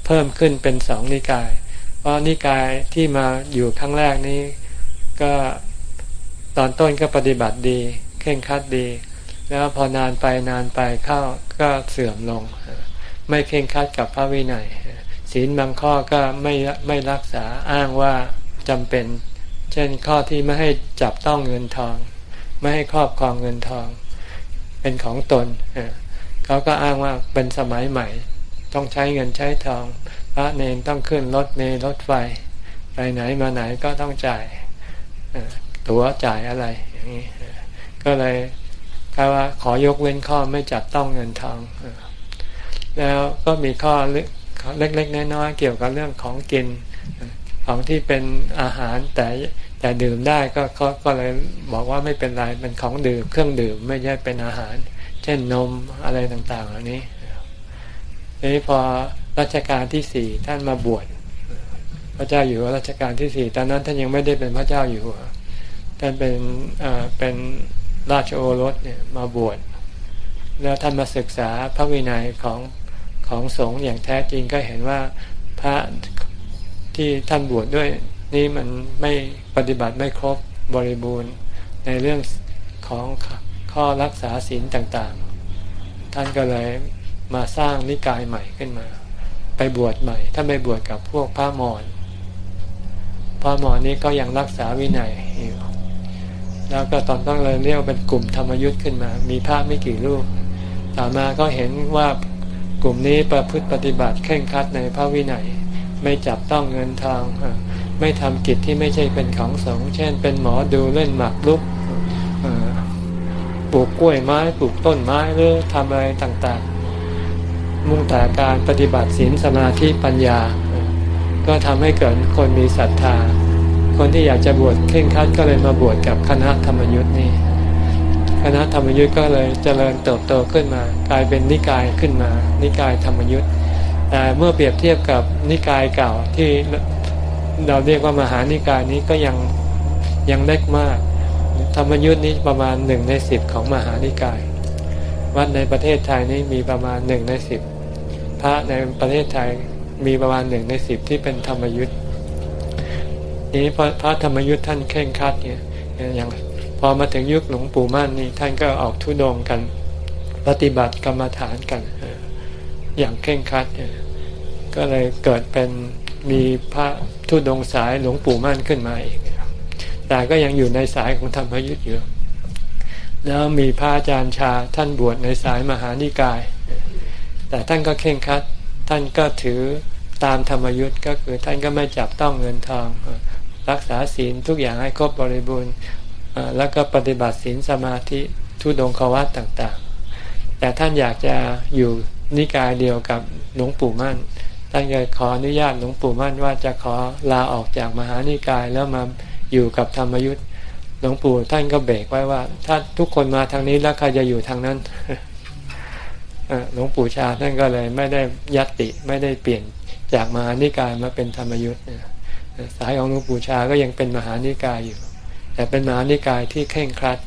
เพิ่มขึ้นเป็นสองนิกาย เพราะนิกายที่มาอยู่ครั้งแรกนี้ก็ตอนต้นก็ปฏิบัติดีเข่งคัดดี แล้วพอนานไปนานไปเข้าก็เสื่อมลง ไม่เข่งคัดกับพระวินัย ศีลบางข้อก็ไม่ไม่รักษาอ้างว่าจำเป็น เช่นข้อที่ไม่ให้จับต้องเงินทอง ไม่ให้ครอบครองเงินทอง เป็นของตนเขาก็อ้างว่าเป็นสมัยใหม่ ต้องใช้เงินใช้ทอง พระเนนต้องขึ้นรถเมล์รถไฟ ไปไหนมาไหนก็ต้องจ่ายตั๋วจ่ายอะไรอย่างนี้ก็เลยกว่าขอยกเว้นข้อไม่จับต้องเงินทอง แล้วก็มีข้อ เล็ก ๆ น้อยๆเกี่ยวกับเรื่องของกิน ของที่เป็นอาหารแต่แต่ดื่มได้ก็เขาก็เลยบอกว่าไม่เป็นไรเป็นของดื่มเครื่องดื่มไม่ใช่เป็นอาหาร เช่นนมอะไรต่างๆเหล่านี้ทีนี้พอรัชกาลที่สี่ท่านมาบวชพระเจ้าอยู่หัวรัชกาลที่สี่ตอนนั้นท่านยังไม่ได้เป็นพระเจ้าอยู่หัวท่านเป็นเป็นราชโอรสเนี่ยมาบวชแล้วท่านมาศึกษาพระวินัยของ ของสงฆ์อย่างแท้จริงก็เห็นว่าพระที่ท่านบวชดด้วยนี่มันไม่ปฏิบัติไม่ครบบริบูรณ์ในเรื่องของข้อรักษาศีลต่างๆ ท่านก็เลยมาสร้างนิกายใหม่ขึ้นมา ไปบวชใหม่ ถ้าไปบวชกับพวกพระมอญพระมอญนี้ก็ยังรักษาวินัยอยู่แล้วก็ตอนต้องเลยเรียกเป็นกลุ่มธรรมยุทธ์ขึ้นมา มีพระไม่กี่รูป ต่อมาก็เห็นว่า กลุ่มนี้ประพฤติปฏิบัติเข่งคัดในพระวินัย ไม่จับต้องเงินทองไม่ทำกิจที่ไม่ใช่เป็นของสงฆ์เช่น เป็นหมอดูเล่นหมากรุกปลูกกล้วยไม้ปลูกต้นไม้หรือทำอะไรต่างๆ มุ่งแต่การปฏิบัติศีลสมาธิปัญญา ก็ทำให้เกิดคนมีศรัทธา คนที่อยากจะบวชเข่งคัดก็เลยมาบวชกับคณะธรรมยุทธ์นี่ คณะธรรมยุทธ์ก็เลยเจริญเติบโตขึ้นมา กลายเป็นนิกายขึ้นมา นิกายธรรมยุทธ์แต่เมื่อเปรียบเทียบกับนิกายเก่าที่เราเรียกว่ามหานิกายนี้ก็ยังยังเล็กมาก ธรรมยุทธ์นี้ประมาณหนึ่งในสิบของมหานิกาย วัดในประเทศไทยนี้มีประมาณหนึ่งในสิบพระในประเทศไทยมีประมาณหนึ่งในสิบที่เป็นธรรมยุทธ์นี้พระธรรมยุทธ์ท่านเข่งคัดเนี่ยอย่าง พอมาถึงยุคหลวงปู่มั่นนี่ท่านก็ออกทุดงกัน ปฏิบัติกรรมฐานกัน อย่างเข่งคัดก็เลยเกิดเป็นมีพระทุดงสายหลวงปู่มั่นขึ้นมาอีกแต่ก็ยังอยู่ในสายของธรรมยุทธ์อยู่แล้วมีพระอาจารย์ชาท่านบวชในสายมหานิกาย แต่ท่านก็เข่งคัด ท่านก็ถือตามธรรมยุทธ์ก็คือท่านก็ไม่จับต้องเงินทอง รักษาศีลทุกอย่างให้ครบบริบูรณ์ แล้วก็ปฏิบัติศีลสมาธิทุดงควัตต่างๆ แต่ท่านอยากจะอยู่นิกายเดียวกับหลวงปู่มั่น ท่านก็ขออนุญาตหลวงปู่มั่นว่าจะขอลาออกจากมหานิกายแล้วมาอยู่กับธรรมยุทธ์หลวงปู่ท่านก็เบรกไว้ว่า ถ้าทุกคนมาทางนี้แล้วใครจะอยู่ทางนั้นหลวงปู่ชาท่านก็เลยไม่ได้ยัตติไม่ได้เปลี่ยนจากมหานิกายมาเป็นธรรมยุทธ์สายของหลวงปู่ชาก็ยังเป็นมหานิกายอยู่ แต่เป็นมหานิกายที่เคร่งครัด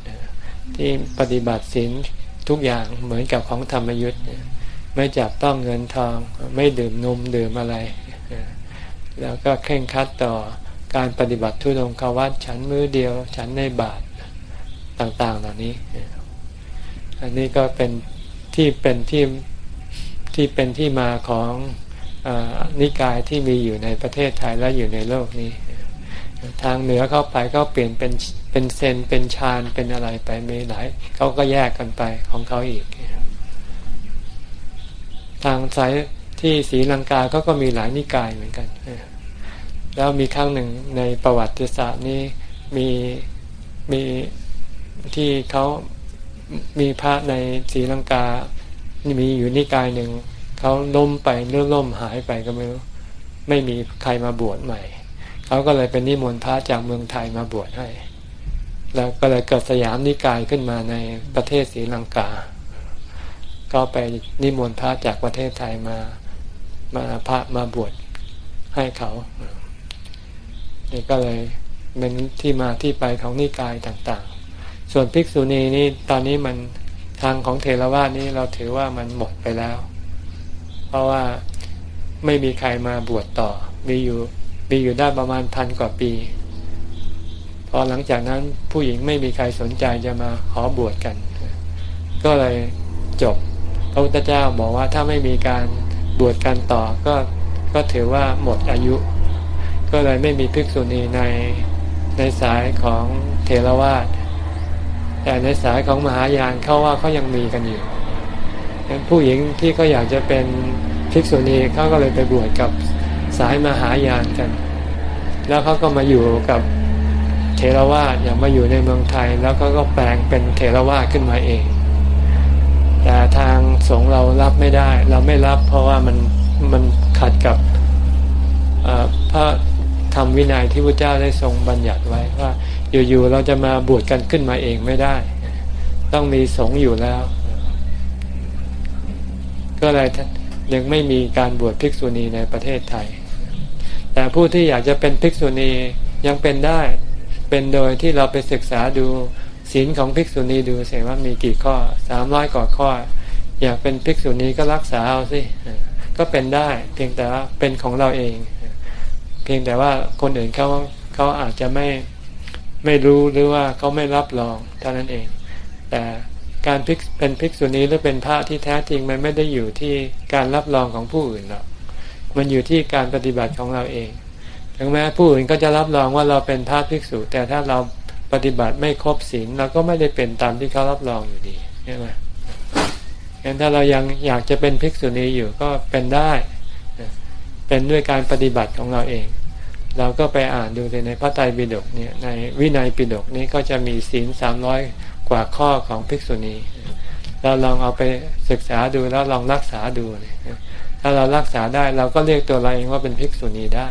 ที่ปฏิบัติศีลทุกอย่างเหมือนกับของธรรมยุทธ์ไม่จับต้องเงินทองไม่ดื่มนมดื่มอะไร แล้วก็เคร่งครัดต่อการปฏิบัติทุดงควัตฉันมือเดียว ฉันในบาทต่าง ๆ เหล่านี้ อันนี้ก็เป็นที่เป็นที่ที่เป็นที่มาของอนิกายที่มีอยู่ในประเทศไทยและอยู่ในโลกนี้ ทางเหนือเข้าไปก็เปลี่ยนเป็นเป็นเซนเป็นชานเป็นอะไรไปมีหลายเขาก็แยกกันไปของเขาอีก ทางสายที่ศรีลังกาก็ก็มีหลายนิกายเหมือนกัน แล้วมีครั้งหนึ่งในประวัติศาสตร์นี้มีมีที่เขามีพระในศรีลังกา มีอยู่นิกายหนึ่งเขาล้มไปเรื่องล่มหายไปก็ไม่รู้ ไม่มีใครมาบวชใหม่ เขาก็เลยเป็นนิมนต์พระจากเมืองไทยมาบวชให้ แล้วก็เลยเกิดสยามนิกายขึ้นมาในประเทศศรีลังกา ก็ไปนิมนต์พระจากประเทศไทยมามาพระมาบวชให้เขานี่ก็เลยเป็นที่มาที่ไปของนิกายต่างๆ ส่วนภิกษุณีนี่ตอนนี้มันทางของเทรวาสนี้เราถือว่ามันหมดไปแล้ว เพราะว่าไม่มีใครมาบวชต่อ มีอยู่ มีอยู่ได้ประมาณพันกว่าปี พอหลังจากนั้นผู้หญิงไม่มีใครสนใจจะมาขอบวชกัน ก็เลยจบ พระพุทธเจ้าบอกว่าถ้าไม่มีการบวชกันต่อก็ก็ถือว่าหมดอายุ ก็เลยไม่มีภิกษุณีในในสายของเทรวาสแต่ในสายของมหายานเขาว่าเขายังมีกันอยู่ผู้หญิงที่เขาอยากจะเป็นภิกษุณีเขาก็เลยไปบวชกับ สายมหายานกัน แล้วเขาก็มาอยู่กับเทรวาสอย่างมาอยู่ในเมืองไทย แล้วเขาก็แปลงเป็นเทรวาสขึ้นมาเอง แต่ทางสงเรารับไม่ได้ เราไม่รับเพราะว่ามันมันขัดกับพระธรรมวินัยที่พระเจ้าได้ทรงบัญญัติไว้ว่า อยู่ๆเราจะมาบวชกันขึ้นมาเองไม่ได้ ต้องมีสงฆ์อยู่แล้ว ก็เลยยังไม่มีการบวชภิกษุณีในประเทศไทย แต่ผู้ที่อยากจะเป็นภิกษุณียังเป็นได้ เป็นโดยที่เราไปศึกษาดูศีลของภิกษุณีดูเสียว่ามีกี่ข้อสามร้อยกว่าข้อ อยากเป็นภิกษุณีก็รักษาเอาสิก็เป็นได้ เพียงแต่ว่าเป็นของเราเอง เพียงแต่ว่าคนอื่นเขาเขาอาจจะไม่ไม่รู้หรือว่าเขาไม่รับรองเท่านั้นเอง แต่การพิกเป็นภิกษุณีหรือเป็นพระที่แท้จริงมันไม่ได้อยู่ที่การรับรองของผู้อื่นหรอก มันอยู่ที่การปฏิบัติของเราเอง ถึงแม้ผู้อื่นก็จะรับรองว่าเราเป็นพระภิกษุ แต่ถ้าเราปฏิบัติไม่ครบศีลเราก็ไม่ได้เป็นตามที่เขารับรองอยู่ดีใช่ไหมงั้นถ้าเรายังอยากจะเป็นภิกษุณีอยู่ก็เป็นได้ เป็นด้วยการปฏิบัติของเราเอง เราก็ไปอ่านดูในพระไตรปิฎกเนี่ยในวินัยปิฎกนี้ก็จะมีศีลสามร้อยกว่าข้อของภิกษุณี เราลองเอาไปศึกษาดูแล้วลองรักษาดูเลย ถ้าเรารักษาได้เราก็เรียกตัวเราเองว่าเป็นภิกษุณีได้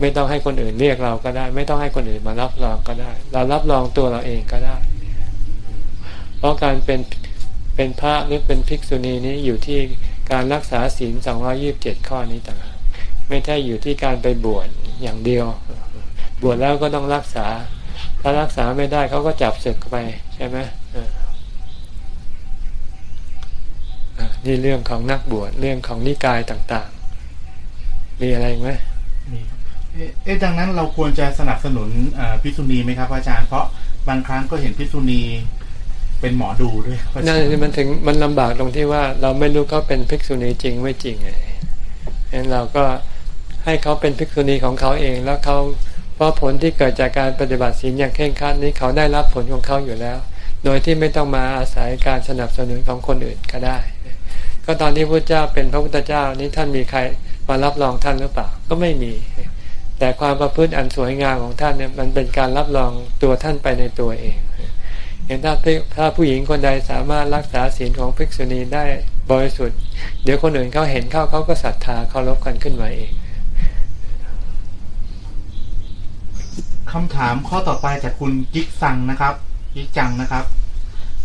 ไม่ต้องให้คนอื่นเรียกเราก็ได้ ไม่ต้องให้คนอื่นมารับรองก็ได้ เรารับรองตัวเราเองก็ได้ เพราะการเป็นเป็นพระหรือเป็นภิกษุณีนี้อยู่ที่การรักษาศีล227ข้อนี้ต่างหากไม่ใช่อยู่ที่การไปบวชอย่างเดียว บวชแล้วก็ต้องรักษา ถ้ารักษาไม่ได้เขาก็จับศึกไปใช่ไหม นี่เรื่องของนักบวชเรื่องของนิกายต่างๆ มีอะไรไหมมีเอ๊ะดังนั้นเราควรจะสนับสนุนพิษุณีไหมครับอาจารย์ เพราะบางครั้งก็เห็นพิษุณีเป็นหมอดูด้วยนั่นมันถึงมันลำบากตรงที่ว่าเราไม่รู้เขาเป็นภิกษุณีจริงไม่จริงไงเห็นเราก็ให้เขาเป็นภิกษุณีของเขาเอง แล้วเขาเพราะผลที่เกิดจากการปฏิบัติศีลอย่างเคร่งครัดนี้เขาได้รับผลของเขาอยู่แล้ว โดยที่ไม่ต้องมาอาศัยการสนับสนุนของคนอื่นก็ได้ ก็ตอนที่พระเจ้าเป็นพระพุทธเจ้านี้ท่านมีใครมารับรองท่านหรือเปล่า ก็ไม่มี แต่ความประพฤติอันสวยงามของท่านเนี่ยมันเป็นการรับรองตัวท่านไปในตัวเองเห็นถ้าถ้าผู้หญิงคนใดสามารถรักษาศีลของภิกษุณีได้บริสุทธิ์ เดี๋ยวคนอื่นเขาเห็นเข้าเขาก็ศรัทธาเคารพกันขึ้นมาเองคำถามข้อต่อไปจากคุณกิ๊กซังนะครับกิ๊กจังนะครับ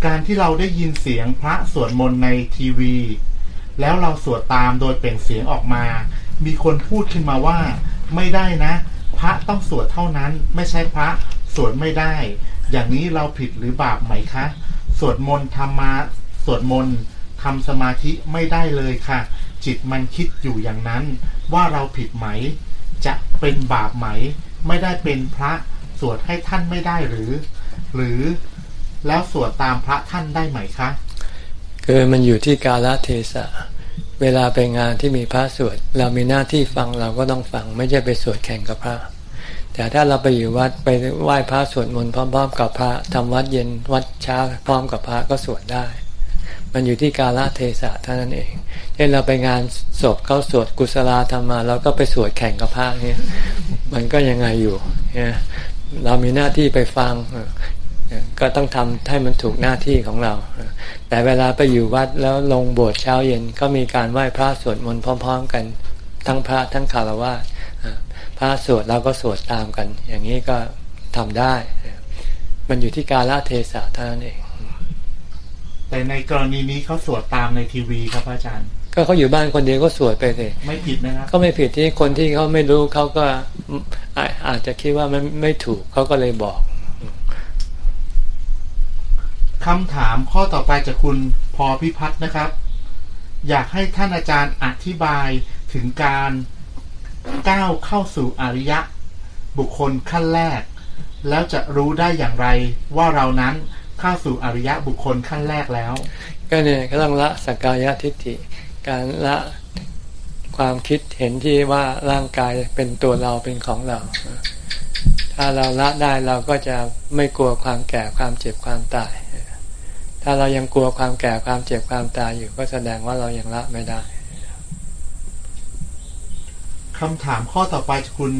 การที่เราได้ยินเสียงพระสวดมนต์ในทีวี แล้วเราสวดตามโดยเปล่งเสียงออกมา มีคนพูดขึ้นมาว่า ไม่ได้นะ พระต้องสวดเท่านั้น ไม่ใช่พระสวดไม่ได้ อย่างนี้เราผิดหรือบาปไหมคะ สวดมนต์ทำมาสวดมนต์ทำสมาธิไม่ได้เลยค่ะ จิตมันคิดอยู่อย่างนั้น ว่าเราผิดไหม จะเป็นบาปไหม ไม่ได้เป็นพระสวดให้ท่านไม่ได้หรือ หรือ แล้วสวดตามพระท่านได้ไหมคะคือมันอยู่ที่กาลเทศะ เวลาไปงานที่มีพระสวด เรามีหน้าที่ฟังเราก็ต้องฟัง ไม่ใช่ไปสวดแข่งกับพระ แต่ถ้าเราไปอยู่วัดไปไหว้พระสวดมนต์พร้อมๆกับพระทำวัดเย็นวัดเช้าพร้อมกับพระก็สวดได้ มันอยู่ที่กาลเทศะเท่านั้นเองเช่นเราไปงานศพเขาสวดกุศลธรรมาเราก็ไปสวดแข่งกับพระเนี่ยมันก็ยังไงอยู่เนี่ยเรามีหน้าที่ไปฟัง ก็ต้องทำให้มันถูกหน้าที่ของเรา แต่เวลาไปอยู่วัดแล้วลงโบสถ์เช้าเย็นก็มีการไหว้พระสวดมนต์พร้อม ๆ กัน ทั้งพระทั้งคารวะพระสวดเราก็สวดตามกัน อย่างนี้ก็ทำได้ มันอยู่ที่กาลเทศะเท่านั้นเอง แต่ในกรณีนี้เขาสวดตามในทีวีครับอาจารย์ ก็เขาอยู่บ้านคนเดียวก็สวดไปสิไม่ผิดนะครับก็ไม่ผิดที่คนที่เขาไม่รู้เขาก็อาอาจจะคิดว่ามันไม่ถูกเขาก็เลยบอก คำถามข้อต่อไปจากคุณพอพิพัฒน์นะครับ อยากให้ท่านอาจารย์อธิบายถึงการก้าวเข้าสู่อริยะ บุคคลขั้นแรก แล้วจะรู้ได้อย่างไรว่าเรานั้นเข้าสู่อริยะบุคคลขั้นแรกแล้ว ก็เนี่ยก็ต้องละสกกายทิฏฐิ การละความคิดเห็นที่ว่าร่างกายเป็นตัวเราเป็นของเรา ถ้าเราละได้เราก็จะไม่กลัวความแก่ความเจ็บความตาย ถ้าเรายังกลัวความแก่ความเจ็บความตายอยู่ก็แสดงว่าเรายังละไม่ได้คำถามข้อต่อไปจากคุณ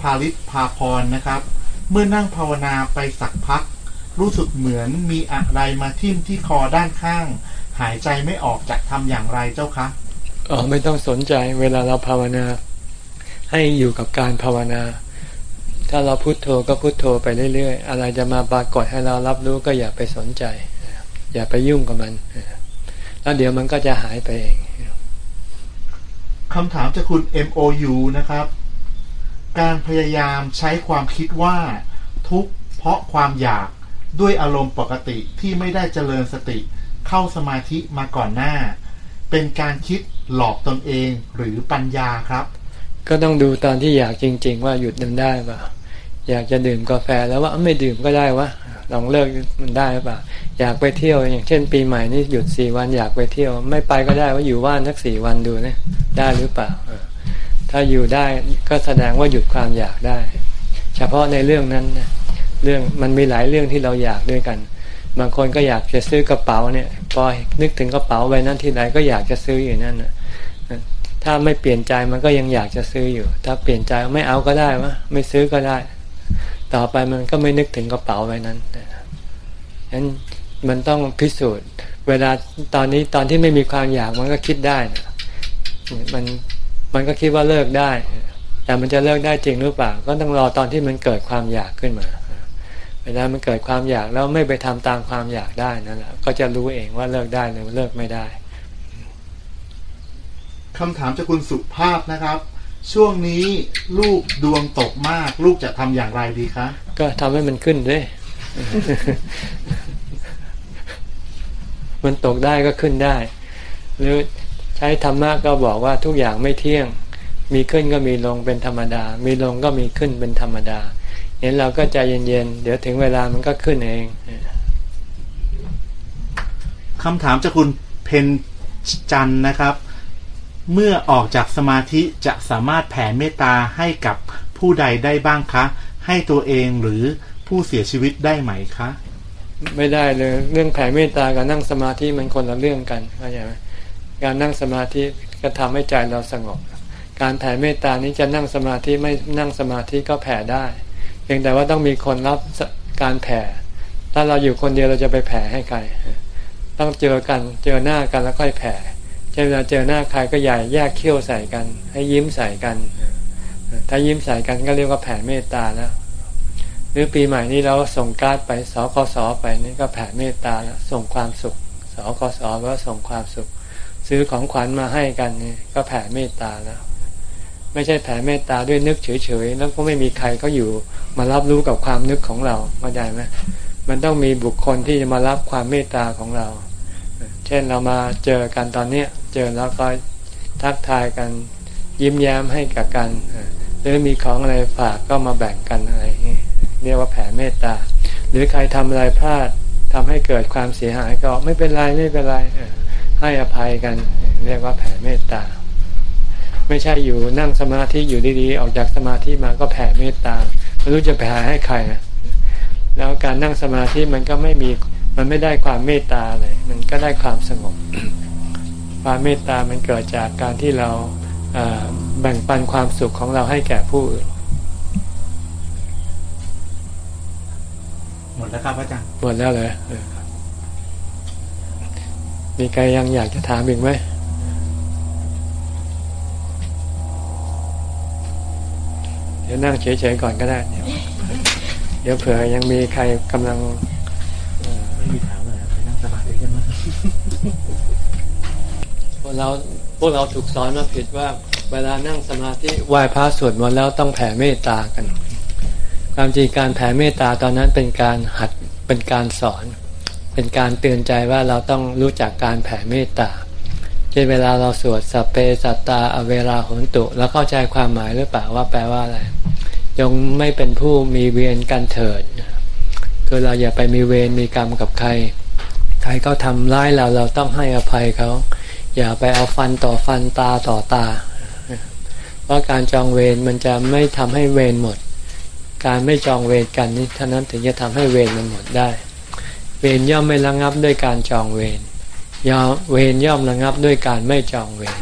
พาลิตพาพรนะครับ เมื่อนั่งภาวนาไปสักพัก รู้สึกเหมือนมีอะไรมาทิ่มที่คอด้านข้าง หายใจไม่ออกจะทำอย่างไรเจ้าคะอ๋อไม่ต้องสนใจเวลาเราภาวนา ให้อยู่กับการภาวนา ถ้าเราพุโทโธก็พุโทโธไปเรื่อยๆ อะไรจะมาปรากฏให้เรารับรู้ก็อย่าไปสนใจ อย่าไปยุ่งกับมัน แล้วเดี๋ยวมันก็จะหายไปเองคำถามจากคุณ MOU นะครับ การพยายามใช้ความคิดว่าทุกข์เพราะความอยากด้วยอารมณ์ปกติที่ไม่ได้เจริญสติเข้าสมาธิมาก่อนหน้า เป็นการคิดหลอกตนเองหรือปัญญาครับ ก็ต้องดูตอนที่อยากจริง ๆ ว่าหยุดมันได้ป่ะอยากจะดื่มกาแฟแล้วว่าไม่ดื่มก็ได้วะ ลองเลิกมันได้ป่ะอยากไปเที่ยวอย่างเช่น ปีใหม่นี่หยุดสี่วันอยากไปเที่ยว ไม่ไปก็ได้ว่าอยู่บ้านสักสี่วันดูนะได้หรือเปล่าถ้าอยู่ได้ก็แสดงว่าหยุดความอยากได้ เฉพาะในเรื่องนั้นนะเรื่องมันมีหลายเรื่องที่เราอยากด้วยกัน บางคนก็อยากจะซื้อกระเป๋าเนี่ยพอนึกถึงกระเป๋าใบนั้นที่ไหนก็อยากจะซื้ออยู่นั่นนะถ้าไม่เปลี่ยนใจมันก็ยังอยากจะซื้ออยู่ ถ้าเปลี่ยนใจไม่เอาก็ได้วะไม่ซื้อก็ได้ ต่อไปมันก็ไม่นึกถึงกระเป๋าใบนั้นฉะนั้นมันต้องพิสูจน์ เวลาตอนนี้ตอนที่ไม่มีความอยากมันก็คิดได้นะมันมันก็คิดว่าเลิกได้ แต่มันจะเลิกได้จริงหรือเปล่า ก็ต้องรอตอนที่มันเกิดความอยากขึ้นมา เวลามันเกิดความอยากแล้วไม่ไปทำตามความอยากได้นั่นแหละก็จะรู้เองว่าเลิกได้หรือเลิกไม่ได้คำถามจากคุณสุภาพนะครับ ช่วงนี้ลูกดวงตกมาก ลูกจะทำอย่างไรดีคะ ก็ทำให้มันขึ้นด้วย มันตกได้ก็ขึ้นได้ หรือใช้ธรรมะก็บอกว่าทุกอย่างไม่เที่ยง มีขึ้นก็มีลงเป็นธรรมดา มีลงก็มีขึ้นเป็นธรรมดาเห็นเราก็ใจเย็นๆ เดี๋ยวถึงเวลามันก็ขึ้นเองคำถามจากคุณเพนจันนะครับ เมื่อออกจากสมาธิจะสามารถแผ่เมตตาให้กับผู้ใดได้บ้างคะ ให้ตัวเองหรือผู้เสียชีวิตได้ไหมคะ ไม่ได้เลยเรื่องแผ่เมตตากับนั่งสมาธิมันคนละเรื่องกันเข้าใจไหมการนั่งสมาธิก็ทำให้ใจเราสงบ การแผ่เมตตานี้จะนั่งสมาธิไม่นั่งสมาธิก็แผ่ได้เพียงแต่ว่าต้องมีคนรับการแผ่ ถ้าเราอยู่คนเดียวเราจะไปแผ่ให้ใคร ต้องเจอกันเจอหน้ากันแล้วค่อยแผ่ ช่นเวลาเจอหน้าใครก็ใหญ่แยกเขี้ยวใส่กัน ให้ยิ้มใส่กัน ถ้ายิ้มใส่กันก็เรียกว่าแผ่เมตตาแล้วหรือปีใหม่นี้เราส่งการ์ดไปสคสไปนี่ก็แผ่เมตตาแล้วส่งความสุขสคสก็ส่งความสุข ซื้อของขวัญมาให้กันนี่ก็แผ่เมตตาแล้ว ไม่ใช่แผ่เมตตาด้วยนึกเฉยๆแล้วก็ไม่มีใครเขาอยู่มารับรู้กับความนึกของเราเข้าใจไหมมันต้องมีบุคคลที่จะมารับความเมตตาของเรา เช่นเรามาเจอกันตอนเนี้ย เจอแล้วก็ทักทายกันยิ้มแย้มให้กับกัน หรือมีของอะไรฝากก็มาแบ่งกันอะไรเรียกว่าแผ่เมตตา หรือใครทำอะไรพลาดทำให้เกิดความเสียหายก็ไม่เป็นไรไม่เป็นไรให้อภัยกัน เรียกว่าแผ่เมตตา ไม่ใช่อยู่นั่งสมาธิอยู่ดีๆ ออกจากสมาธิมาก็แผ่เมตตาไม่รู้จะแผ่ให้ใครนะแล้วการนั่งสมาธิมันก็ไม่มีมันไม่ได้ความเมตตาเลยมันก็ได้ความสงบ ความเมตตามันเกิดจากการที่เราแบ่งปันความสุขของเราให้แก่ผู้อื่น หมดแล้วครับอาจารย์ หมดแล้วเลยมีใครยังอยากจะถามอีกไหมเดี๋ยวนั่งเฉยๆก่อนก็ได้ เดี๋ยวเดี๋ยวเผื่อยังมีใครกำลังไม่มีถามเลยไปนั่งสมาธิกันม เราพวกเราถูกสอนมาผิดว่าเวลานั่งสมาธิไหว้พระสวดมนต์แล้วต้องแผ่เมตตากัน ความจริงการแผ่เมตตาตอนนั้นเป็นการหัดเป็นการสอน เป็นการเตือนใจว่าเราต้องรู้จักการแผ่เมตตาเช่นเวลาเราสวดสัพเพสัตตาอเวลาหนตุแล้วเข้าใจความหมายหรือเปล่าว่าแปลว่าอะไรจงไม่เป็นผู้มีเวรกันเถิดคือเราอย่าไปมีเวรมีกรรมกับใคร ใครเขาทำร้ายเราเราต้องให้อภัยเขา อย่าไปเอาฟันต่อฟันตาต่อตา เพราะการจองเวรมันจะไม่ทำให้เวรหมด การไม่จองเวรกันนี้เท่านั้นถึงจะทำให้เวรมันหมดได้ เวรย่อมไม่ระงับด้วยการจองเวรย่อมเวรย่อมระงับด้วยการไม่จองเวร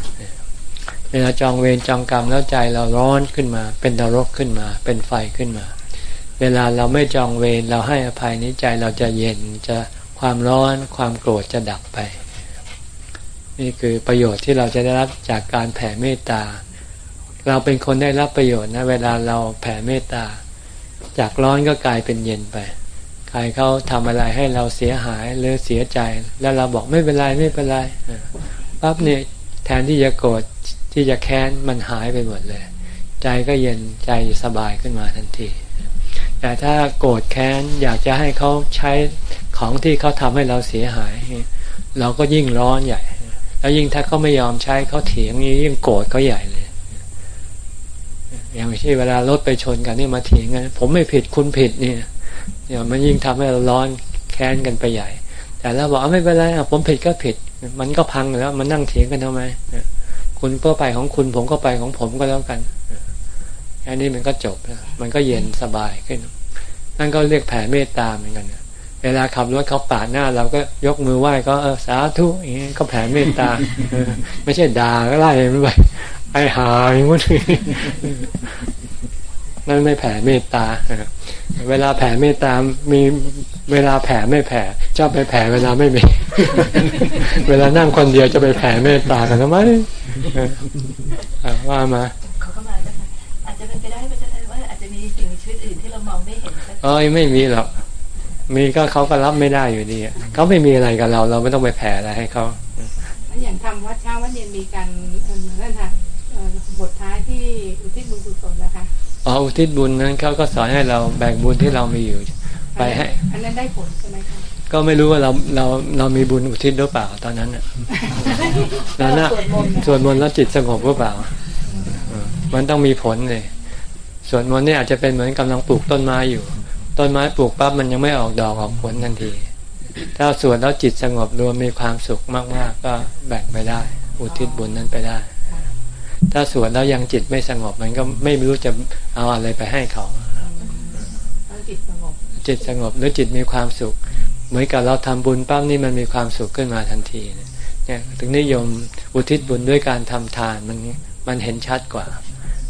เวลาจองเวรจองกรรมแล้วใจเราร้อนขึ้นมา เป็นนรกขึ้นมา เป็นไฟขึ้นมา เวลาเราไม่จองเวรเราให้อภัยนี้ใจเราจะเย็นจะความร้อนความโกรธจะดับไป นี่คือประโยชน์ที่เราจะได้รับจากการแผ่เมตตา เราเป็นคนได้รับประโยชน์นะ เวลาเราแผ่เมตตา จากร้อนก็กลายเป็นเย็นไป ใครเขาทำอะไรให้เราเสียหายหรือเสียใจ แล้วเราบอกไม่เป็นไรไม่เป็นไรปั๊บเนี่ยแทนที่จะโกรธที่จะแค้นมันหายไปหมดเลย ใจก็เย็นใจสบายขึ้นมาทันทีแต่ถ้าโกรธแค้นอยากจะให้เขาใช้ของที่เขาทำให้เราเสียหาย เราก็ยิ่งร้อนใหญ่ แล้วยิ่งถ้าเขาไม่ยอมใช้เขาเถียงนี้ยิ่งโกรธเขาใหญ่เลย อย่างเช่นเวลารถไปชนกันนี่มาเถียงกันผมไม่ผิดคุณผิดเนี่ยเนี่ยมันยิ่งทำให้เราร้อนแค้นกันไปใหญ่ แต่เราบอกไม่เป็นไรผมผิดก็ผิด มันก็พังแล้วมันนั่งเถียงกันทำไมคุณก็ไปของคุณผมก็ไปของผมก็แล้วกันอันนี้มันก็จบมันก็เย็นสบายขึ้นนั่นก็เรียกแผ่เมตตาเหมือนกัน เวลาขับรถเขาปาดหน้า เราก็ยกมือไหว้ก็เออสาธุอย่างนี้ก็แผ่เมตตา ไม่ใช่ด่าก็ไล่มันไปไอ้หาอย่างนี้นั่นไม่แผ่เมตตาเวลาแผ่เมตตา มีเวลาแผ่ไม่แผ่ชอบไปแผ่เวลาไม่มี เวลานั่งคนเดียวจะไปแผ่เมตตากันทำไมว่ามาเขาก็มาจ้ะค่ะอาจจะเป็นไปได้ว่าจะว่าอาจจะมีสิ่งมีชีวิตอื่นที่เรามองไม่เห็นสักเอ้ยไม่มีหรอก มีก็เขาก็รับไม่ได้อยู่ดีเขาไม่มีอะไรกับเรา เราไม่ต้องไปแผ่อะไรให้เขาแล้วอย่างทำวัดเช้าวัดเย็นมีการเอ่อนั่นค่ะเอ่อบทท้ายที่อุทิศบุญกุศลนะคะอ๋ออุทิศบุญนั้นเขาก็สอนให้เราแบ่งบุญที่เรามีอยู่ไปให้อันนั้นได้ผลใช่ไหมคะก็ไม่รู้ว่าเราเราเรามีบุญอุทิศหรือเปล่าตอนนั้นน่ะแล้วนะสวดมนต์สวดมนต์แล้วจิตสงบหรือเปล่าเออมันต้องมีผลเลยสวดมนต์เนี่ยอาจจะเป็นเหมือนกำลังปลูกต้นไม้อยู่ ต้นไม้ปลูกปั๊บมันยังไม่ออกดอกออกผลทันที ถ้าสวดแล้วจิตสงบรวมมีความสุขมากๆ ก็แบ่งไปได้ อุทิศบุญนั้นไปได้ ถ้าสวดแล้วยังจิตไม่สงบมันก็ไม่รู้จะเอาอะไรไปให้เขาจิตสงบจิตสงบหรือจิตมีความสุข เหมือนกับเราทำบุญปั๊บนี่มันมีความสุขขึ้นมาทันทีเนี่ยถึงนิยมอุทิศบุญด้วยการทำทานมันมันเห็นชัดกว่า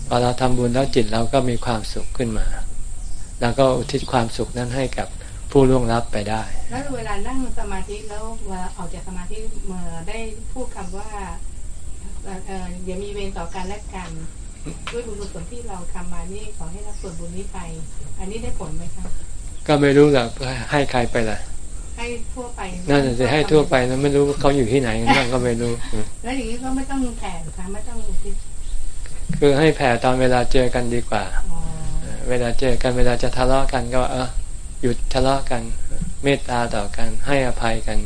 พอเราทำบุญแล้วจิตเราก็มีความสุขขึ้นมา แล้วก็อุทิศความสุขนั้นให้กับผู้ล่วงลับไปได้ แล้วเวลานั่งสมาธิแล้วเวลาออกจากสมาธิเมื่อได้พูดคำว่าเอ่อเอ่ออย่ามีเวรต่อกันและกัน ด้วยบุญกุศลที่เราทำมานี่ขอให้รับส่วนบุญนี้ไป อันนี้ได้ผลไหมคะก็ไม่รู้หรอกให้ใครไปล่ะให้ทั่วไปนั่นน่ะจะให้ทั่วไปนะไม่รู้ว่าเขาอยู่ที่ไหนนั่นก็ไม่รู้ แล้วอย่างนี้ก็ไม่ต้องแผ่หรอคะไม่ต้องอุทิศคือให้แผ่ตอนเวลาเจอกันดีกว่า อ๋อ เวลาเจอกันเวลาจะทะเลาะกันก็เออหยุดทะเลาะกัน เมตตาต่อกันให้อภัยกัน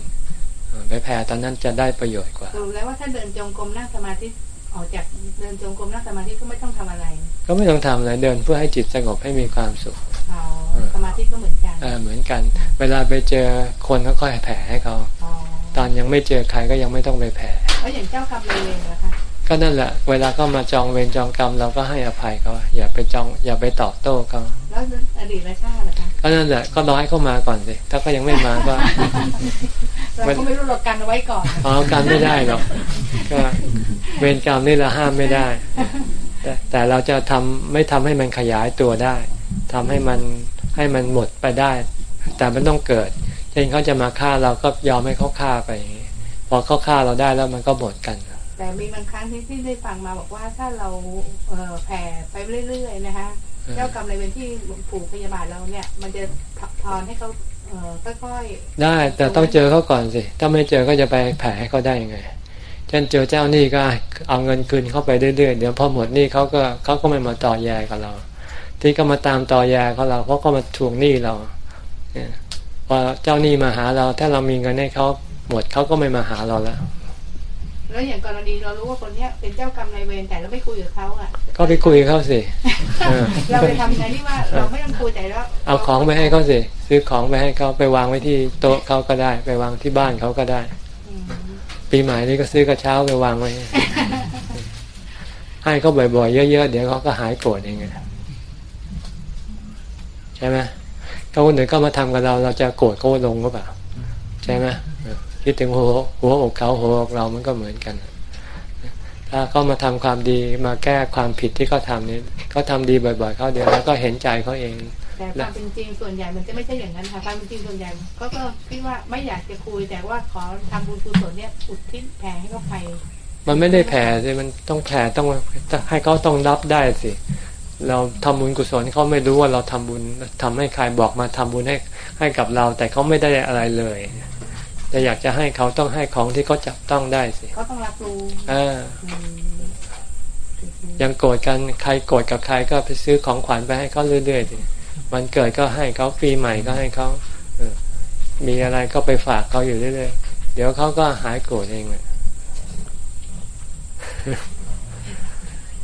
เออไปแผ่ตอนนั้นจะได้ประโยชน์กว่าสรุปแล้วว่าถ้าเดินจงกรมนั่งสมาธิออกจากเดินจงกรมนั่งสมาธิก็ไม่ต้องทำอะไร ก็ไม่ต้องทำอะไรเดินเพื่อให้จิตสงบให้มีความสุขอ๋อสมาธิก็เหมือนกันเออเหมือนกัน เวลาไปเจอคนก็ค่อยแผ่ให้เขาอ๋อตอนยังไม่เจอใครก็ยังไม่ต้องไปแผ่แล้วอย่างเจ้ากรรมนายเวรนะคะ ก็นั่นแหละ เวลาก็มาจองเวรจองกรรมเราก็ให้อภัยเขาอย่าไปจองอย่าไปตอบโต้เขาแล้วอดีตชาติล่ะคะก็นั่นแหละก็รอให้เขามาก่อนสิถ้าเขายังไม่มาก็เราก็ไม่รู้เรากันเอาไว้ก่อนอ๋อการไม่ได้หรอกก็เวรกรรมนี่เราห้ามไม่ได้ แต่แต่เราจะทำไม่ทำให้มันขยายตัวได้ทำให้มันให้มันหมดไปได้ แต่มันต้องเกิดเช่นเขาจะมาฆ่าเราก็ยอมให้เขาฆ่าไปอย่างนี้พอเขาฆ่าเราได้แล้วมันก็หมดกัน แต่มีบางครั้งที่ที่ได้ฟังมาบอกว่าถ้าเราเอ่อแผ่ไปเรื่อยๆนะคะเออเจ้ากรรมนายเวรที่ผูกพยาบาทเราเนี่ย มันจะทอนให้เขาเอ่อค่อยได้แต่ต้องเจอเขาก่อนสิ ถ้าไม่เจอก็จะไปแผ่ให้เขาได้ยังไงเช่นเจอเจ้าหนี้ก็เอาเงินคืนเข้าไปเรื่อยๆเดี๋ยวพอหมดหนี้เขาก็เขาก็ไม่มาต่อแยกับเรา ที่ก็มาตามต่อแยเขาเราเพราะเขามาทวงหนี้เราเนี่ยพอเจ้าหนี้มาหาเรา ถ้าเรามีเงินให้เขาหมดเขาก็ไม่มาหาเราแล้วๆ แล้วอย่างกรณีเรารู้ว่าคนเนี้ยเป็นเจ้ากรรมนายเวรแต่เราไม่คุยกับเขาอะ ก็ไปคุยกับเขาสิเออเราไปทำไงที่ว่าเราไม่ต้องคุยแต่แล้วเอาของไปให้เขาสิซื้อของไปให้เขาไปวางไว้ที่โต๊ะเขาก็ได้ ไปวางที่บ้านเขาก็ได้อืมปีใหม่นี้ก็ซื้อกระเช้าไปวางไว้ ให้เขาบ่อยๆเยอะๆเดี๋ยวเขาก็หายโกรธเองไงใช่ไหมถ้าคนอื่นก็มาทำกับเราเราจะโกรธเขาลงก็เปล่าใช่ไหมเออ คิดถึงหัวหัวอกเขาหัวอกเรามันก็เหมือนกัน ถ้าเขามาทำความดีมาแก้ความผิดที่เขาทำนี้เขาทำดีบ่อยๆเขาเดี๋ยวเราก็เห็นใจเขาเองแต่ความเป็นจริงส่วนใหญ่มันจะไม่ใช่อย่างนั้นค่ะความเป็นจริงส่วนใหญ่ก็ก็คิดว่าไม่อยากจะคุยแต่ว่าขอทำบุญกุศลเนี่ยอุทิศแผ่ให้เขาไป มันไม่ได้แผ่สิมันต้องแผ่ต้องให้เขาต้องรับได้สิ เราทำบุญกุศลเขาไม่รู้ว่าเราทำบุญทำให้ใครบอกมาทำบุญให้ให้กับเรา แต่เขาไม่ได้อะไรเลย แต่อยากจะให้เขาต้องให้ของที่เขาจับต้องได้สิเขาต้องรับรู้อ่าอืมยังโกรธกันใครโกรธกับใครก็ไปซื้อของขวัญไปให้เขาเรื่อยๆสิมันเกิดก็ให้เขาปีใหม่ก็ให้เขาเออมีอะไรก็ไปฝากเขาอยู่เรื่อยๆเดี๋ยวเขาก็หายโกรธเองอะ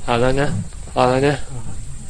เอาแล้วนะพอแล้วนะเออ